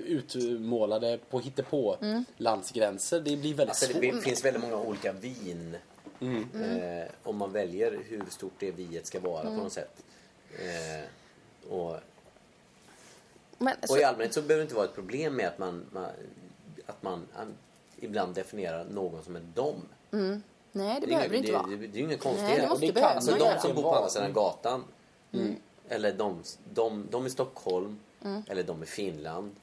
utmålade på hittepå Mm. landsgränser. Det blir väldigt Alltså, svårt. det finns väldigt många olika vin. Eh, om man väljer hur stort det viet ska vara på något sätt. Eh, och, Men, och så, i allmänhet så behöver det inte vara ett problem med att man, man, att man ibland definierar någon som en dom. nej, det, Det är behöver inga- det inte det, vara. det, det är ju inga Nej, konstigheter. det måste det kan Alltså de göra. som bor på andra sidan gatan. Mm. Eller de, de, de i Stockholm. Eller de i Finland.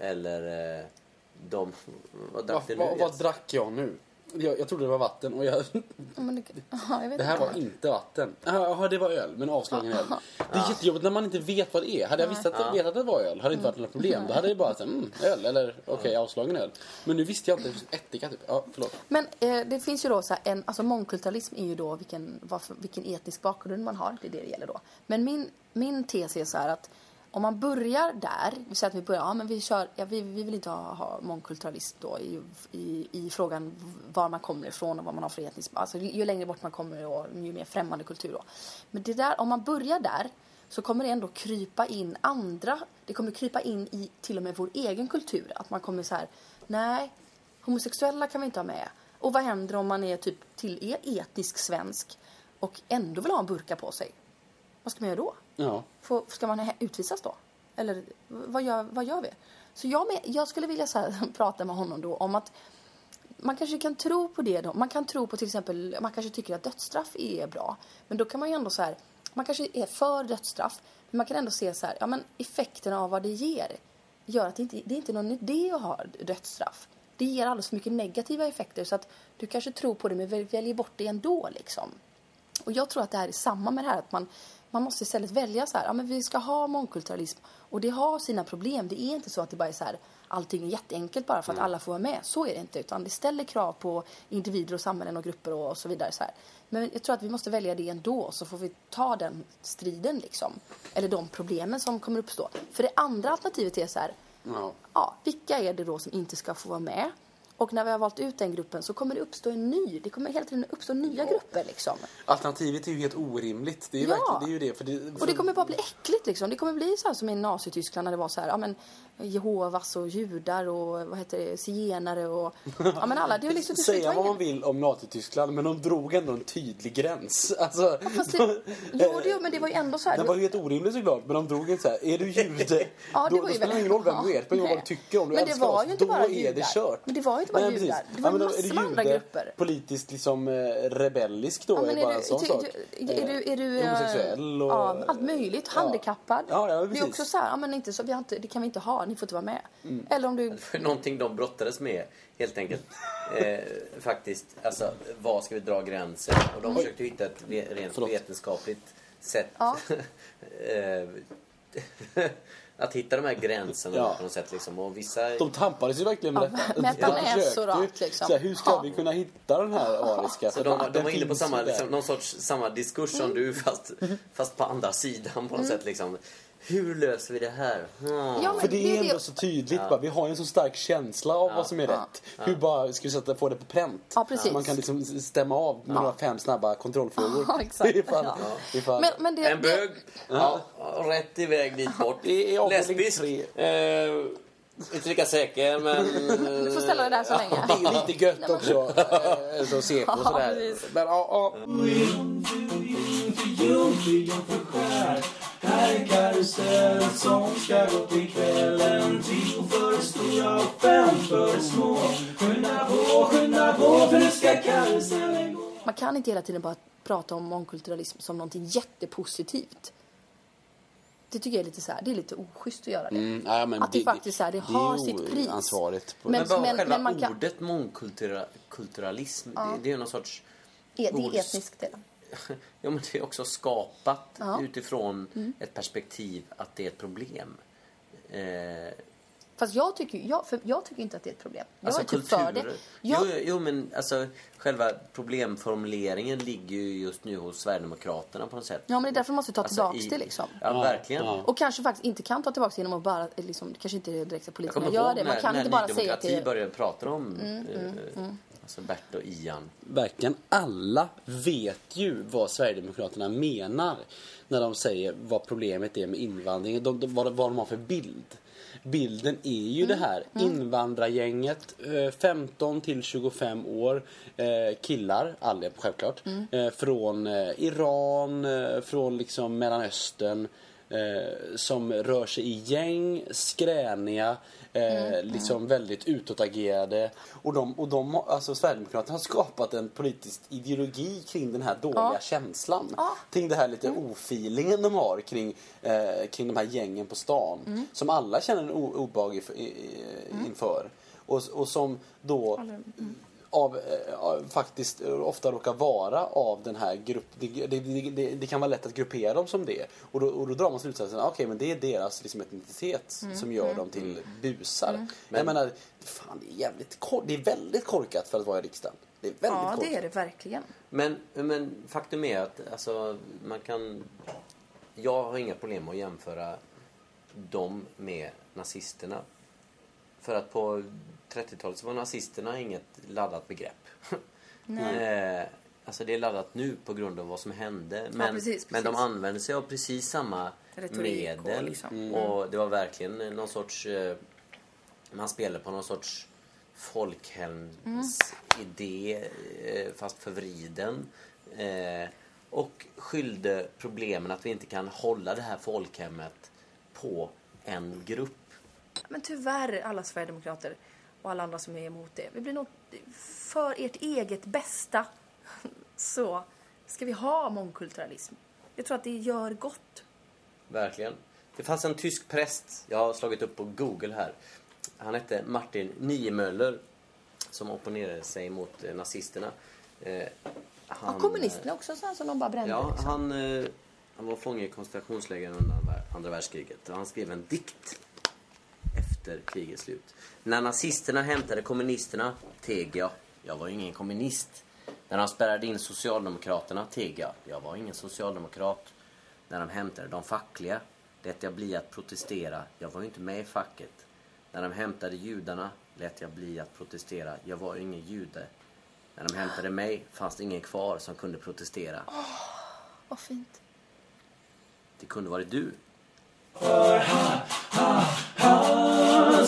Eller eh, de... Vad drack nu? vad, vad drack jag nu? Jag, jag trodde det var vatten och jag, Ja, men det, ja, jag vet det här inte. var inte vatten. Jaha, det var öl, men avslagen öl. Det är jättejobbigt när man inte vet vad det är. Hade jag visst att, vetat att det var öl hade det inte varit några problem. Då hade det bara sagt mm, öl eller okej, avslagen öl. Men nu visste jag inte. Ättika typ. Ja, förlåt. Men eh, det finns ju då så här en, alltså mångkulturalism är ju då vilken, varför, vilken etnisk bakgrund man har. Det är det det gäller då. Men min, min tes är så här att om man börjar där, vi säger att vi börjar, ja men vi kör, ja, vi, vi vill inte ha, ha mångkulturalism då i, i, i frågan var man kommer ifrån och vad man har för etnisk, alltså ju längre bort man kommer och ju mer främmande kultur då. Men det där, om man börjar där så kommer det ändå krypa in andra, det kommer krypa in i till och med vår egen kultur. Att man kommer så här, nej, homosexuella kan vi inte ha med. Och vad händer om man är typ till är etnisk svensk och ändå vill ha en burka på sig? Vad ska man göra då? Ja. Får, ska man utvisas då? Eller vad gör, vad gör vi? Så jag, med, jag skulle vilja så här, [LAUGHS] prata med honom då om att man kanske kan tro på det då. Man kan tro på till exempel, man kanske tycker att dödsstraff är bra. Men då kan man ju ändå så här, man kanske är för dödsstraff. Men man kan ändå se så här, ja men effekterna av vad det ger gör att det inte det är inte någon idé att ha dödsstraff. Det ger alldeles för mycket negativa effekter så att du kanske tror på det men väljer bort det ändå liksom. Och jag tror att det här är samma med det här att man, man måste istället välja så här, ja men vi ska ha mångkulturalism och det har sina problem. Det är inte så att det bara är så här, allting är jätteenkelt bara för att alla får vara med. Så är det inte, utan det ställer krav på individer och samhällen och grupper och, och så vidare. Så här. Men jag tror att vi måste välja det ändå, så får vi ta den striden liksom. Eller de problemen som kommer uppstå. För det andra alternativet är så här, Ja. ja, vilka är det då som inte ska få vara med? Och när vi har valt ut den gruppen så kommer det uppstå en ny. Det kommer hela tiden uppstå nya grupper liksom. Alternativet är ju helt orimligt. Det är ju, Ja. det, är ju det. För det Och det kommer bara bli äckligt liksom. Det kommer bli så här som i Nazityskland när det var så här, ja men Jehovas och judar och vad heter det, zigenare och ja men alla. Det är liksom [LAUGHS] Säga vad man vill om Nazityskland, men de drog ändå en tydlig gräns. [LAUGHS] Alltså, Fast det, [LAUGHS] jo, det, men det var ju ändå så här. Den var ju helt orimlig såklart, men de drog en så här, är du jude? Ja, det då, var då ju spelar det ingen roll vem du är, det spelar vad du tycker om du Men det var oss. ju inte då bara är det judar. kört. Men det var ju inte bara Nej, precis. judar. Det var då massor med andra grupper. Politiskt liksom eh, rebellisk då, Ja, men är bara en sån du, sak. är, du, är du... eh, Homosexuell och- Ja, allt möjligt. Handikappad. Ja, ja, det är precis. också så här, ja, men inte så, vi har inte, det kan vi inte ha, ni får inte vara med. Eller om du... för någonting de brottades med helt enkelt. [LAUGHS] Eh, faktiskt, alltså var ska vi dra gränsen? Och de försökte hitta ett rent Förlåt. vetenskapligt sätt. Ja. [LAUGHS] eh, att hitta de här gränserna Ja. på något sätt liksom. Och vissa... De tampades ju verkligen med Ja, detta. De liksom. Hur ska Ja. vi kunna hitta den här ariska? Så de, de var inne på samma, liksom, någon sorts samma diskurs som du fast, fast på andra sidan på något sätt liksom. Hur löser vi det här? Hmm. Ja, men För det är ändå det. så tydligt. Bara, vi har ju en så stark känsla av vad som är rätt. Hur bara ska vi sätta, få det på pränt? Ja, precis. Man kan liksom stämma av med några fem snabba kontrollfrågor. Ja, exakt. [LAUGHS] Ifall, Ja. ifall, Men, men det, En det, bög, ja, rätt iväg dit bort. Är avdelning Lesbisk, eh, inte lika säker men... [LAUGHS] du får ställa dig där så länge. det är lite gött också. eh, Så seko och [LAUGHS] Ja, sådär. Men ja, ja. Här är karusell som ska gå till kvällen Tio för stora och fem för små Skynda på, skynda på för nu ska karusellen gå Man kan inte hela tiden bara prata om mångkulturalism som någonting jättepositivt. Det tycker jag är lite så här, det är lite oschysst att göra det. Mm, ja, men att det, faktiskt är, det har sitt pris. oansvarigt. På, Men- Men, bara själva men man kan- ordet mångkulturalism, det, det är ju någon sorts... Det är etniskt det? [LAUGHS] Ja, men det är också skapat Ja. Mm. utifrån ett perspektiv att det är ett problem. Eh, Fast jag tycker, jag, för jag tycker inte att det är ett problem. Jag alltså är typ för det. Jag, Jo, jo, men alltså själva problemformuleringen ligger ju just nu hos Sverigedemokraterna på något sätt. ja, men det är därför man måste ta Alltså, tillbaks i- det liksom. Ja, Ja, verkligen. ja. Och kanske faktiskt inte kan ta tillbaka genom att bara, liksom, det kanske inte är direkt politikerna gör det. Man när, kan när inte bara säga att Demokrati det är... började prata om eh, Alltså Bert och Ian. verkligen alla vet ju vad Sverigedemokraterna menar när de säger vad problemet är med invandringen. De, de, vad, vad de har för bild. Bilden är ju det här invandrargänget, eh, 15 till 25 år, eh, killar, alla självklart, eh, från eh, Iran, eh, från liksom Mellanöstern eh, som rör sig i gäng, skräniga, eh, liksom väldigt utåtagerade. Och de, och de, alltså Sverigedemokraterna har skapat en politisk ideologi kring den här dåliga Ja. känslan. Ja. Kring det här lite ofeelingen de har kring, eh, kring de här gängen på stan. Mm. Som alla känner en obehag i- inför. Och, och som då mm. Av, eh, av, faktiskt eh, ofta råkar vara av den här gruppen. Det, det, det, det, kan vara lätt att gruppera dem som det. Och då, och då drar man slutsatsen okej men det är deras liksom, etnicitet Mm. som gör dem till busar. Jag Men- menar, fan det är jävligt kor- det är väldigt korkat för att vara i riksdagen. Det är väldigt Ja, korkat. det är det verkligen. Men, men faktum är att alltså, man kan... Jag har inga problem med att jämföra dem med nazisterna. För att på 30-talet så var nazisterna inget laddat begrepp. [LAUGHS] eh, alltså det är laddat nu på grund av vad som hände. Men, precis, men de precis. använde sig av precis samma Retorik och medel. liksom. Och det var verkligen någon sorts... Eh, man spelade på någon sorts folkhemsidé eh, fast förvriden. Eh, och skyllde problemen att vi inte kan hålla det här folkhemmet på en grupp. Men tyvärr, alla Sverigedemokrater och alla andra som är emot det. Vi blir nog för ert eget bästa så ska vi ha mångkulturalism. Jag tror att det gör gott. Verkligen. Det fanns en tysk präst, jag har slagit upp på Google här. Han hette Martin Niemöller som opponerade sig mot eh, nazisterna. Eh, han, Och kommunisterna också, sådana som de bara brände. Ja, liksom. han, eh, han var fånge i koncentrationslägren under andra- andra världskriget. Och han skrev en dikt efter krigets slut. När nazisterna hämtade kommunisterna teg jag. Jag var ingen kommunist. När de spärrade in socialdemokraterna teg jag. Jag var ingen socialdemokrat. När de hämtade de fackliga lät jag bli att protestera. Jag var ju inte med i facket. När de hämtade judarna lät jag bli att protestera. Jag var ju ingen jude. När de hämtade mig fanns det ingen kvar som kunde protestera. Vad fint. Det kunde varit du.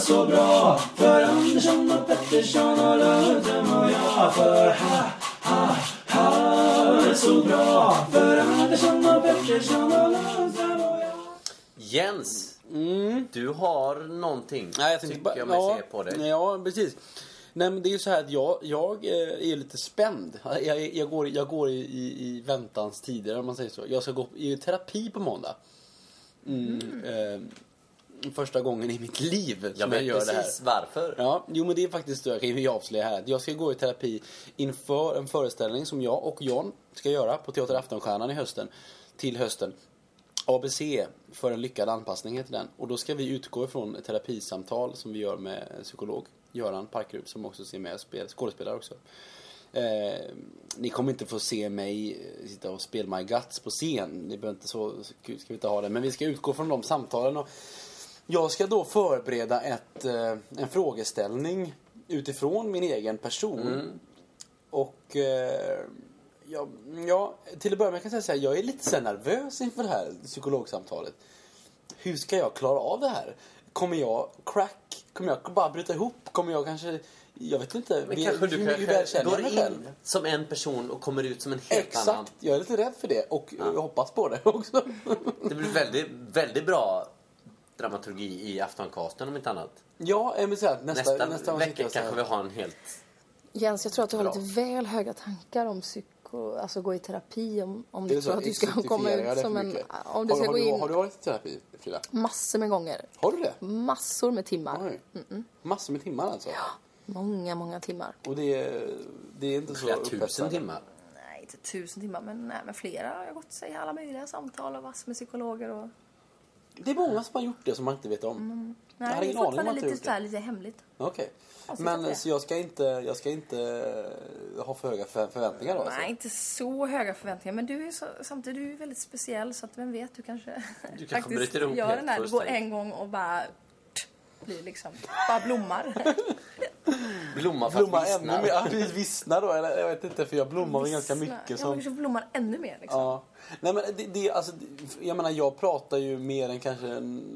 Så bra för Andersson och Pettersson och Lundström och jag för ha, ha, ha så bra för Andersson och Pettersson och Lundström och jag Jens, du har någonting. Mm. Nej, jag tycker bara, jag mig ja, se på dig. Ja, precis. Nej, men det är ju så här att jag, jag eh, är lite spänd. [LAUGHS] Jag, jag går, jag går i, i, i väntans tider, om man säger så. Jag ska gå i terapi på måndag. Mm, eh, första gången i mitt liv Jag som jag vet gör det här. precis varför. Ja, jo men det är faktiskt jag kan ju avslöja här jag ska gå i terapi inför en föreställning som jag och John ska göra på Teater Aftonstjärnan i hösten, till hösten. ABC för en lyckad anpassning heter den. Och då ska vi utgå ifrån ett terapisamtal som vi gör med psykolog, Göran Parkrud, som också ser med spel, skådespelare också. Eh, ni kommer inte få se mig eh, sitta och spela My Guts på scen. Ni behöver inte så, så ska vi inte ha det. Men vi ska utgå från de samtalen. Och jag ska då förbereda ett, eh, en frågeställning utifrån min egen person. Och eh, ja, ja, till att börja med kan jag säga att jag är lite så nervös inför det här psykologsamtalet. Hur ska jag klara av det här? Kommer jag crack? Kommer jag bara bryta ihop? Kommer jag kanske... Jag vet inte. Men Vi- kanske hur, du hur väl kanske känner går in själv? som en person och kommer ut som en helt annan. Exakt. Jag är lite rädd för det och jag hoppas på det också. Det blir väldigt, väldigt bra dramaturgi i Aftoncasten om inte annat. ja, jag vill säga att nästa, Nästa, nästa, vecka kanske vi har en helt... Jens, jag tror att du har Bra. lite väl höga tankar om psyko, alltså gå i terapi om, om du tror att du ska komma ut som en... Om du har, ska har, gå du, in har du varit i terapi, Frida? massor med gånger. Har du det? Massor med timmar. Oj. Massor med timmar alltså? Många, många timmar. Och det är, det är inte så Flera tusen timmar. Nej, inte tusen timmar, men, nej, men flera har jag gått i alla möjliga samtal och vass med psykologer och... Det är många som har gjort det som man inte vet om. Jag Nej, hade det är ingen aning om du lite, gjort så här, lite hemligt. Okej. Jag sitter Men så jag ska inte, jag ska inte eh, ha för höga för, förväntningar då alltså? Nej, inte så höga förväntningar. Men du är så, samtidigt du är väldigt speciell så att vem vet, du kanske Du kanske faktiskt gör den här, går en gång och bara blir liksom, bara blommar. [LAUGHS] Blomma fast Blommar ännu vissnar. mer? Ja, precis, vissnar då? Eller, jag vet inte, för jag blommar väl ganska mycket. Ja, Som, men kanske blommar ännu mer liksom. ja. Nej men det, det, alltså, jag menar jag pratar ju mer än kanske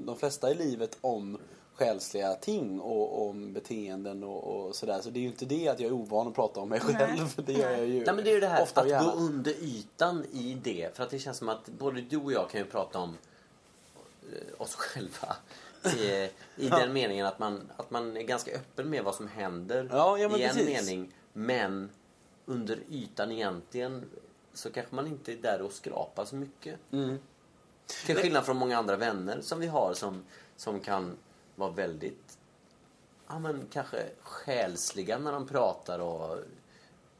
de flesta i livet om själsliga ting och om beteenden och, och sådär. Så det är ju inte det att jag är ovan att prata om mig själv. Det gör jag ju Nej men det är ju det här ofta att gärna. gå under ytan i det. För att det känns som att både du och jag kan ju prata om eh, oss själva. I, i den meningen att man, att man är ganska öppen med vad som händer Ja, ja, i en precis. mening. Men under ytan egentligen så kanske man inte är där och skrapar så mycket. Mm. Till skillnad från många andra vänner som vi har som, som kan vara väldigt, ja men kanske själsliga när de pratar och,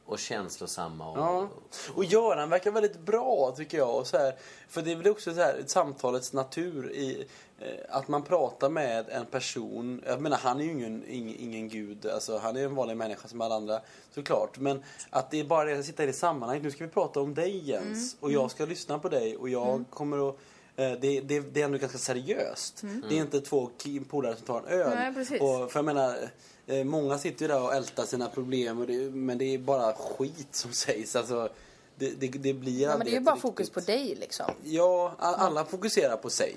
och känslosamma. Och, Ja. Och Göran verkar väldigt bra tycker jag. Och så här, för det är väl också så här, samtalets natur i eh, att man pratar med en person. Jag menar han är ju ingen, ingen, ingen gud. Alltså, han är en vanlig människa som alla andra såklart. Men att det är bara det att sitta i det sammanhanget. Nu ska vi prata om dig Jens. Och jag ska lyssna på dig. Och jag kommer att eh, det, det, det är ändå ganska seriöst. Det är inte två polare som tar en öl. Nej, precis. Och, för jag menar, många sitter ju där och ältar sina problem. Det, men det är bara skit som sägs. Alltså, det, det, det blir Ja, men det är ju bara riktigt- fokus på dig liksom. Ja, alla fokuserar på sig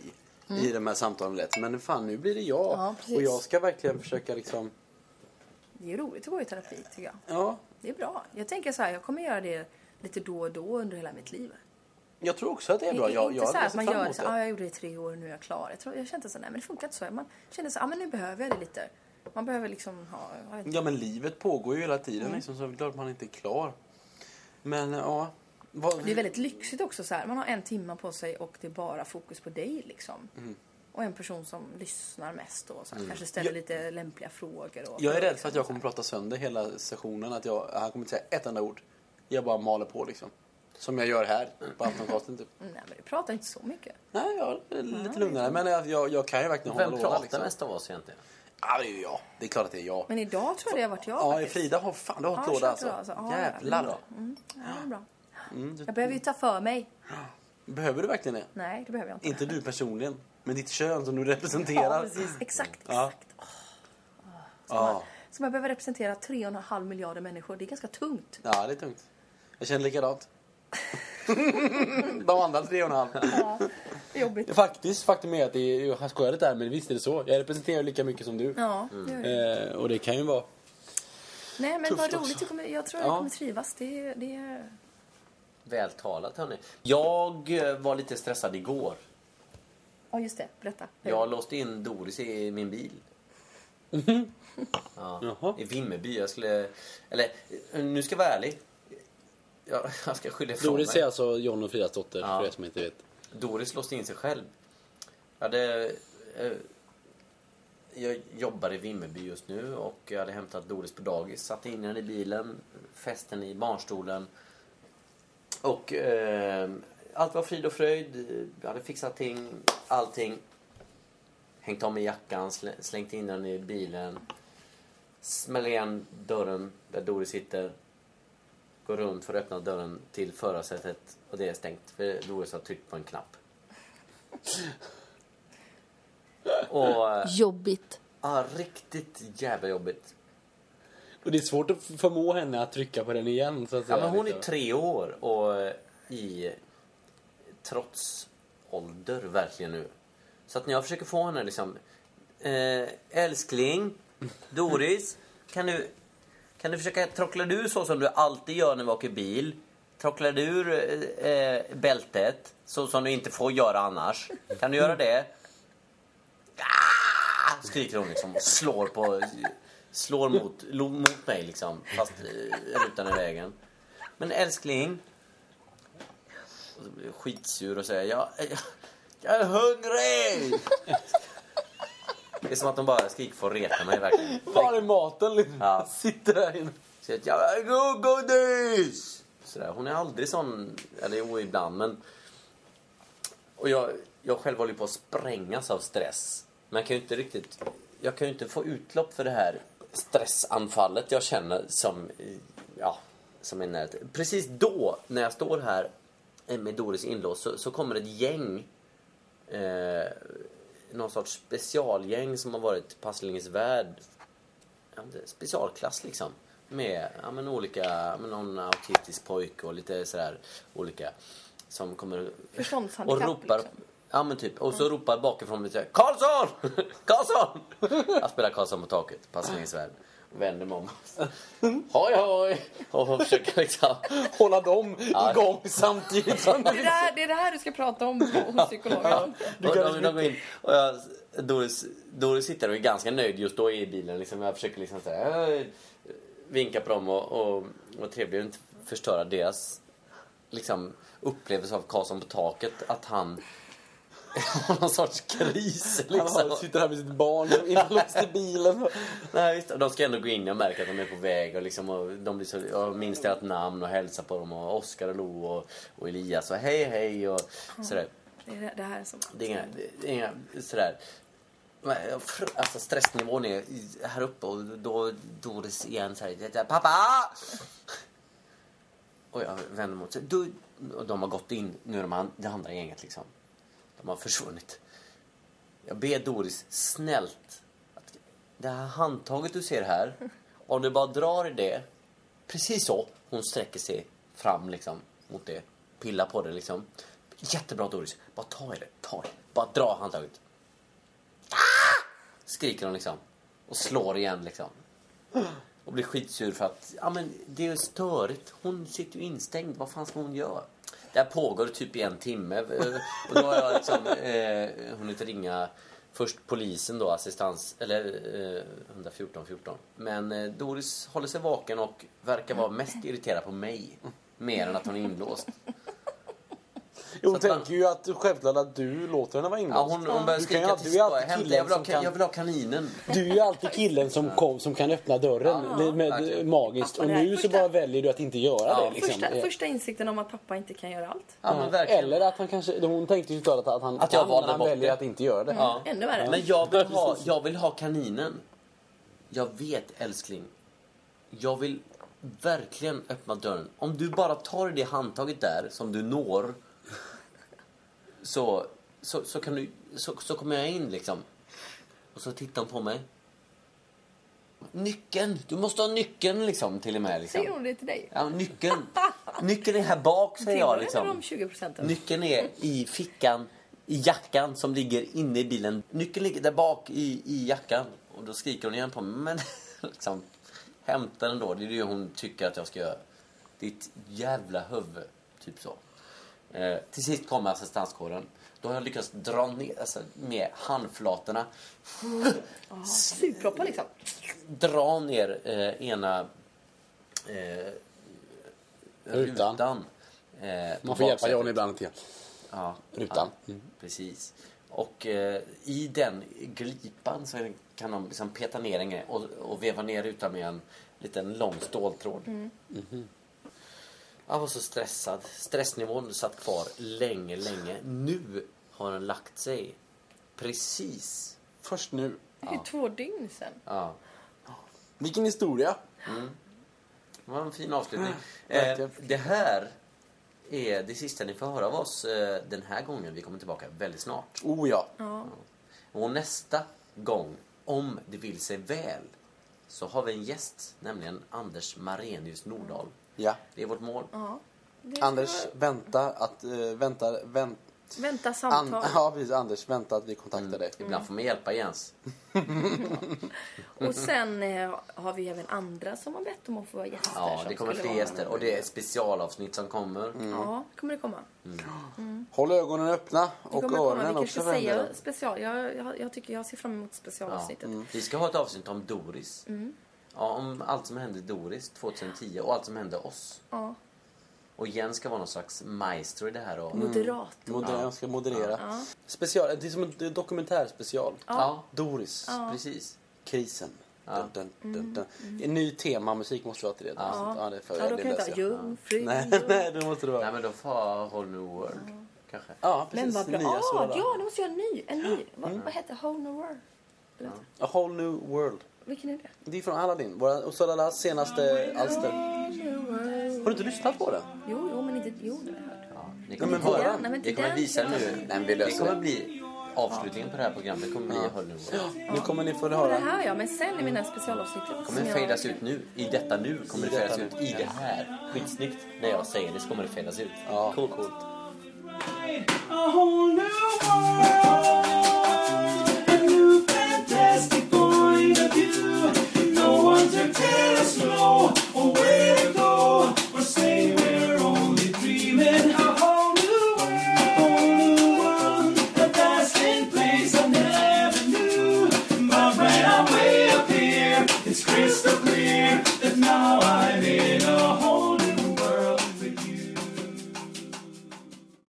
i de här samtalen lätt. Men fan, nu blir det jag. Mm. Ja, och jag ska verkligen försöka liksom... Det är roligt att gå i terapi tycker jag. Ja, Det är bra. Jag tänker så här, jag kommer göra det lite då och då under hela mitt liv. jag tror också att det är bra. Jag, inte jag, så här att man gör emot så det. ah, jag gjorde det i tre år och nu är jag klar. Jag, tror, jag kände så nej men det funkar inte så. Man kände så ah, men nu behöver jag det lite. Man behöver liksom ha. Ja, men livet pågår ju hela tiden Mm. liksom, så det är klart man inte är klar. Men ja... Vad, Det är väldigt lyxigt också så här. Man har en timme på sig och det är bara fokus på dig liksom. Mm. Och en person som lyssnar mest och så här, kanske ställer Jag- lite lämpliga frågor. Och Jag är rädd liksom för att jag så kommer prata sönder hela sessionen. Att jag, han kommer inte säga ett enda ord. Jag bara maler på liksom. Som jag gör här på Aftoncasten typ. Nej men du pratar inte så mycket. Nej, jag är lite lugnare. Men jag, jag, jag kan ju verkligen hålla Vem låda pratar liksom. mest av oss egentligen? Ja, det är ju jag. Det är klart att det är jag. Men idag tror jag det har varit jag Ja, faktiskt. Frida har fan, du har Ja, hållit jag låda alltså. alltså. Ja, Jävlar. Ja, mm, ja, det är bra. Mm, du, Jag behöver ju ta för mig. behöver du verkligen det? Nej, det behöver jag inte. Inte du personligen, men ditt kön som du Ja, representerar. precis. Exakt, Ja. exakt. Åh, Ja, Som jag behöver representera 3,5 miljarder människor. Det är ganska tungt. ja, det är tungt. Jag känner likadant. [LAUGHS] De andra tre och en halv. Ja, det är jobbigt. Faktiskt, faktum är att det är, jag skojar lite där, men visst är det så. Jag representerar lika mycket som du. Ja, det gör det. Eh, och det kan ju vara... Nej, men vad roligt. Kommer, jag tror Ja. jag kommer trivas. Det, det, Vältalat hörni. Jag eh, var lite stressad igår. ja, just det. Berätta. Jag låste in Doris i min bil. Ja, Jaha. I Vimmerby. Jag skulle... Eller, eh, nu ska jag vara ärlig. Jag, [LAUGHS] jag ska skylla ifrån Doris mig. är alltså John och Fridas dotter, Ja. för er som inte vet. Doris låste in sig själv. Jag, hade, eh, jag jobbar i Vimmerby just nu och jag hade hämtat Doris på dagis. Satte in henne i bilen, fäste henne i barnstolen. Och eh, allt var frid och fröjd. Jag hade fixat ting, allting. Hängt av mig jackan, slä- slängt in den i bilen. Smäller igen dörren där Doris sitter. Går runt för att öppna dörren till förarsätet och det är stängt. För Doris har tryckt på en knapp. Och... eh, Jobbigt. Ja, riktigt jävla jobbigt. Och det är svårt att förmå henne att trycka på den igen, så att Ja, säga. men hon är liksom. tre år och eh, i trots ålder verkligen nu. Så att när jag försöker få henne liksom... Eh, älskling, Doris, kan du, kan du försöka trockla ur så som du alltid gör när vi åker bil? Trockla du ur eh, bältet så som du inte får göra annars? Kan du göra det? Ah! Skriker hon liksom och slår på... Slår mot, mot mig liksom, fast eh, rutan är i vägen. Men älskling. Och så blir jag skitsur och säger jag, jag, jag är hungrig! Det är som att de bara skriker för att reta mig verkligen. [LAUGHS] Var är maten? Liksom? Ja. [LAUGHS] Sitter där inne. Så vill gå godis! Sådär. Hon är aldrig sån, eller jo ibland men... Och jag, jag själv håller på att sprängas av stress. Men jag kan ju inte riktigt... Jag kan ju inte få utlopp för det här stressanfallet jag känner som... Ja, som är nära. Precis då, när jag står här med Doris inlåst, så, så kommer ett gäng eh, någon sorts specialgäng som har varit Lindgrens Värld är specialklass liksom. Med ja, men olika, med någon autistisk pojke och lite sådär olika. Som kommer och ropar. liksom. Ja men typ. Och så ropar bakifrån såhär Karlsson! [LAUGHS] Karlsson! [LAUGHS] Jag spelar Karlsson på taket Lindgrens Värld. Vänder mig om. Hoj hoj! Och försöker liksom... Hålla dem Ja. igång samtidigt som Det är, det, här, det är det här du ska prata om hos psykologen. Och de, de in och jag, Doris, Doris sitter och är ganska nöjd just då i bilen. Liksom. Jag försöker liksom så här, äh, vinka på dem och, och, och trevligt inte förstöra deras liksom, upplevelse av Karlsson på taket. Att han [LAUGHS] någon sorts kris. Han Liksom. har- sitter här med sitt barn inlåst i bilen. [LAUGHS] Nej, visst, de ska ändå gå in. Jag märker att de är på väg. Och liksom, och de blir så, jag minns deras namn och hälsar på dem. Och Oskar och Lo och, och Elias och hej hej och sådär. Det är det, här som... Det är inga, det är inga sådär... Alltså stressnivån är här uppe och då Doris igen så här, det där, pappa! Och jag vänder mig mot sig. Du, och de har gått in, nu är de det andra gänget liksom. De har försvunnit. Jag ber Doris snällt. Att det här handtaget du ser här, [LAUGHS] om du bara drar i det, precis så. Hon sträcker sig fram liksom mot det. Pillar på det liksom. Jättebra Doris. Bara ta i det. Ta i det. Bara dra handtaget. Ah! Skriker hon liksom. Och slår igen liksom. Och blir skitsur för att, ja men det är störigt. Hon sitter ju instängd. Vad fan ska hon göra? Det här pågår typ i en timme. Och då har jag liksom eh, hunnit ringa först polisen då, assistans, eller eh, 114 14. Men eh, Doris håller sig vaken och verkar vara mest irriterad på mig. Mer än att hon är inlåst. Jo, hon tänker ju att självklart att du låter henne vara Ja, inlåst. hon, hon börjar Du kan ju skrika alltid- till du är alltid killen jag vill, ha, kan... jag vill ha kaninen. Du är ju alltid killen som, kom, som kan öppna dörren Ja, med, verkligen. magiskt. Och nu så bara väljer du att inte göra Ja, det. Liksom. Första, första insikten om att pappa inte kan göra allt. Ja. Eller att han kanske, hon tänkte ju att, att han Att jag han bort väljer det. att inte göra det. Ja. Ännu värre. Men jag vill, [LAUGHS] ha, jag vill ha kaninen. Jag vet, älskling. Jag vill verkligen öppna dörren. Om du bara tar i det handtaget där som du når så, så, så, kan du, så, så kommer jag in liksom. Och så tittar hon på mig. Nyckeln! Du måste ha nyckeln liksom till och med. Liksom. Säger hon det till dig? Ja, nyckeln. [LAUGHS] Nyckeln är här bak säger jag liksom. de 20 procenten? Nyckeln är i fickan i jackan som ligger inne i bilen. Nyckeln ligger där bak i, i jackan. Och då skriker hon igen på mig. Men [LAUGHS] liksom, hämta den då. Det är det hon tycker att jag ska göra. Ditt jävla huvud. Typ så. Eh, till sist kommer assistanskåren. Då har jag lyckats dra ner alltså, med handflatorna. [LAUGHS] Ja, Sugproppar liksom. Dra ner eh, ena eh, Rutan. rutan. eh, Man får hjälpa. John ibland lite. Ja, Rutan. Ja, Precis. Och eh, i den glipan så kan de liksom peta ner en grej och, och veva ner rutan med en liten lång ståltråd. Mhm. Jag var så stressad. Stressnivån satt kvar länge, länge. Nu har den lagt sig. Precis. Först nu. Det är ju två dygn sen. Ja. Vilken historia. Det var en fin avslutning. Eh, Verkligen. det här är det sista ni får höra av oss eh, den här gången. Vi kommer tillbaka väldigt snart. Oh ja. Ja. Och nästa gång, om det vill sig väl, så har vi en gäst, nämligen Anders Marenius Nordahl. Ja. Det är vårt mål. ja. Det Anders, vara- vänta att... Uh, vänta, vänt, Vänta an, samtal. ja, precis. Anders, vänta att vi kontaktar dig. Ibland får man hjälpa Jens. Och sen eh, har vi även andra som har bett om att få vara gäster. Ja, det kommer fler gäster och det är specialavsnitt som kommer. Ja, kommer det komma. Håll ögonen öppna Det och kommer komma. öronen Vi också kanske säger delen. special. Jag, jag, jag, tycker, jag ser fram emot Ja. specialavsnittet. Vi ska ha ett avsnitt om Doris. Ja, om allt som hände Doris 2010 och allt som hände oss. Ja. Och Jens ska vara någon slags maestro i det här. Och... Moderator. Moder- Jag ska moderera. Ja. Special, det är som en dokumentärspecial. Ja, Doris. Ja. precis. Krisen. Ja. Dun, dun, dun, dun. En ny temamusik måste vara till det. Ja. Ja, det, för, Ja, då kan löser ta jag. Jungfru. Nej, [LAUGHS] nej, det måste det vara. Nej, men då får jag Whole New World. Kanske. Ja, Men precis. vad bra. Nya Ah, sådana. ja, då måste jag göra en ny. En ny. Vad, vad heter Whole New World? Eller, A whole new world. Vilken är det? Det är från Aladdin, våra Osalalas senaste alster. Har du inte lyssnat på den? Jo, jo, men inte... Jo, det har jag hört. Ja, ni Nej, kommer men höra. Nej, men Vi inte kommer visa det nu. Nej, vi Det löser kommer det. bli avslutningen på det här programmet. Det kommer bli Whole New World. Nu kommer ni få Det höra. här ja, men sen i mina specialavsnitt. kommer det fadas ut nu. I detta nu kommer det fadas detta ut. I det här. Skitsnyggt. När jag säger det så kommer det fadas ut. Ja. Coolt, coolt.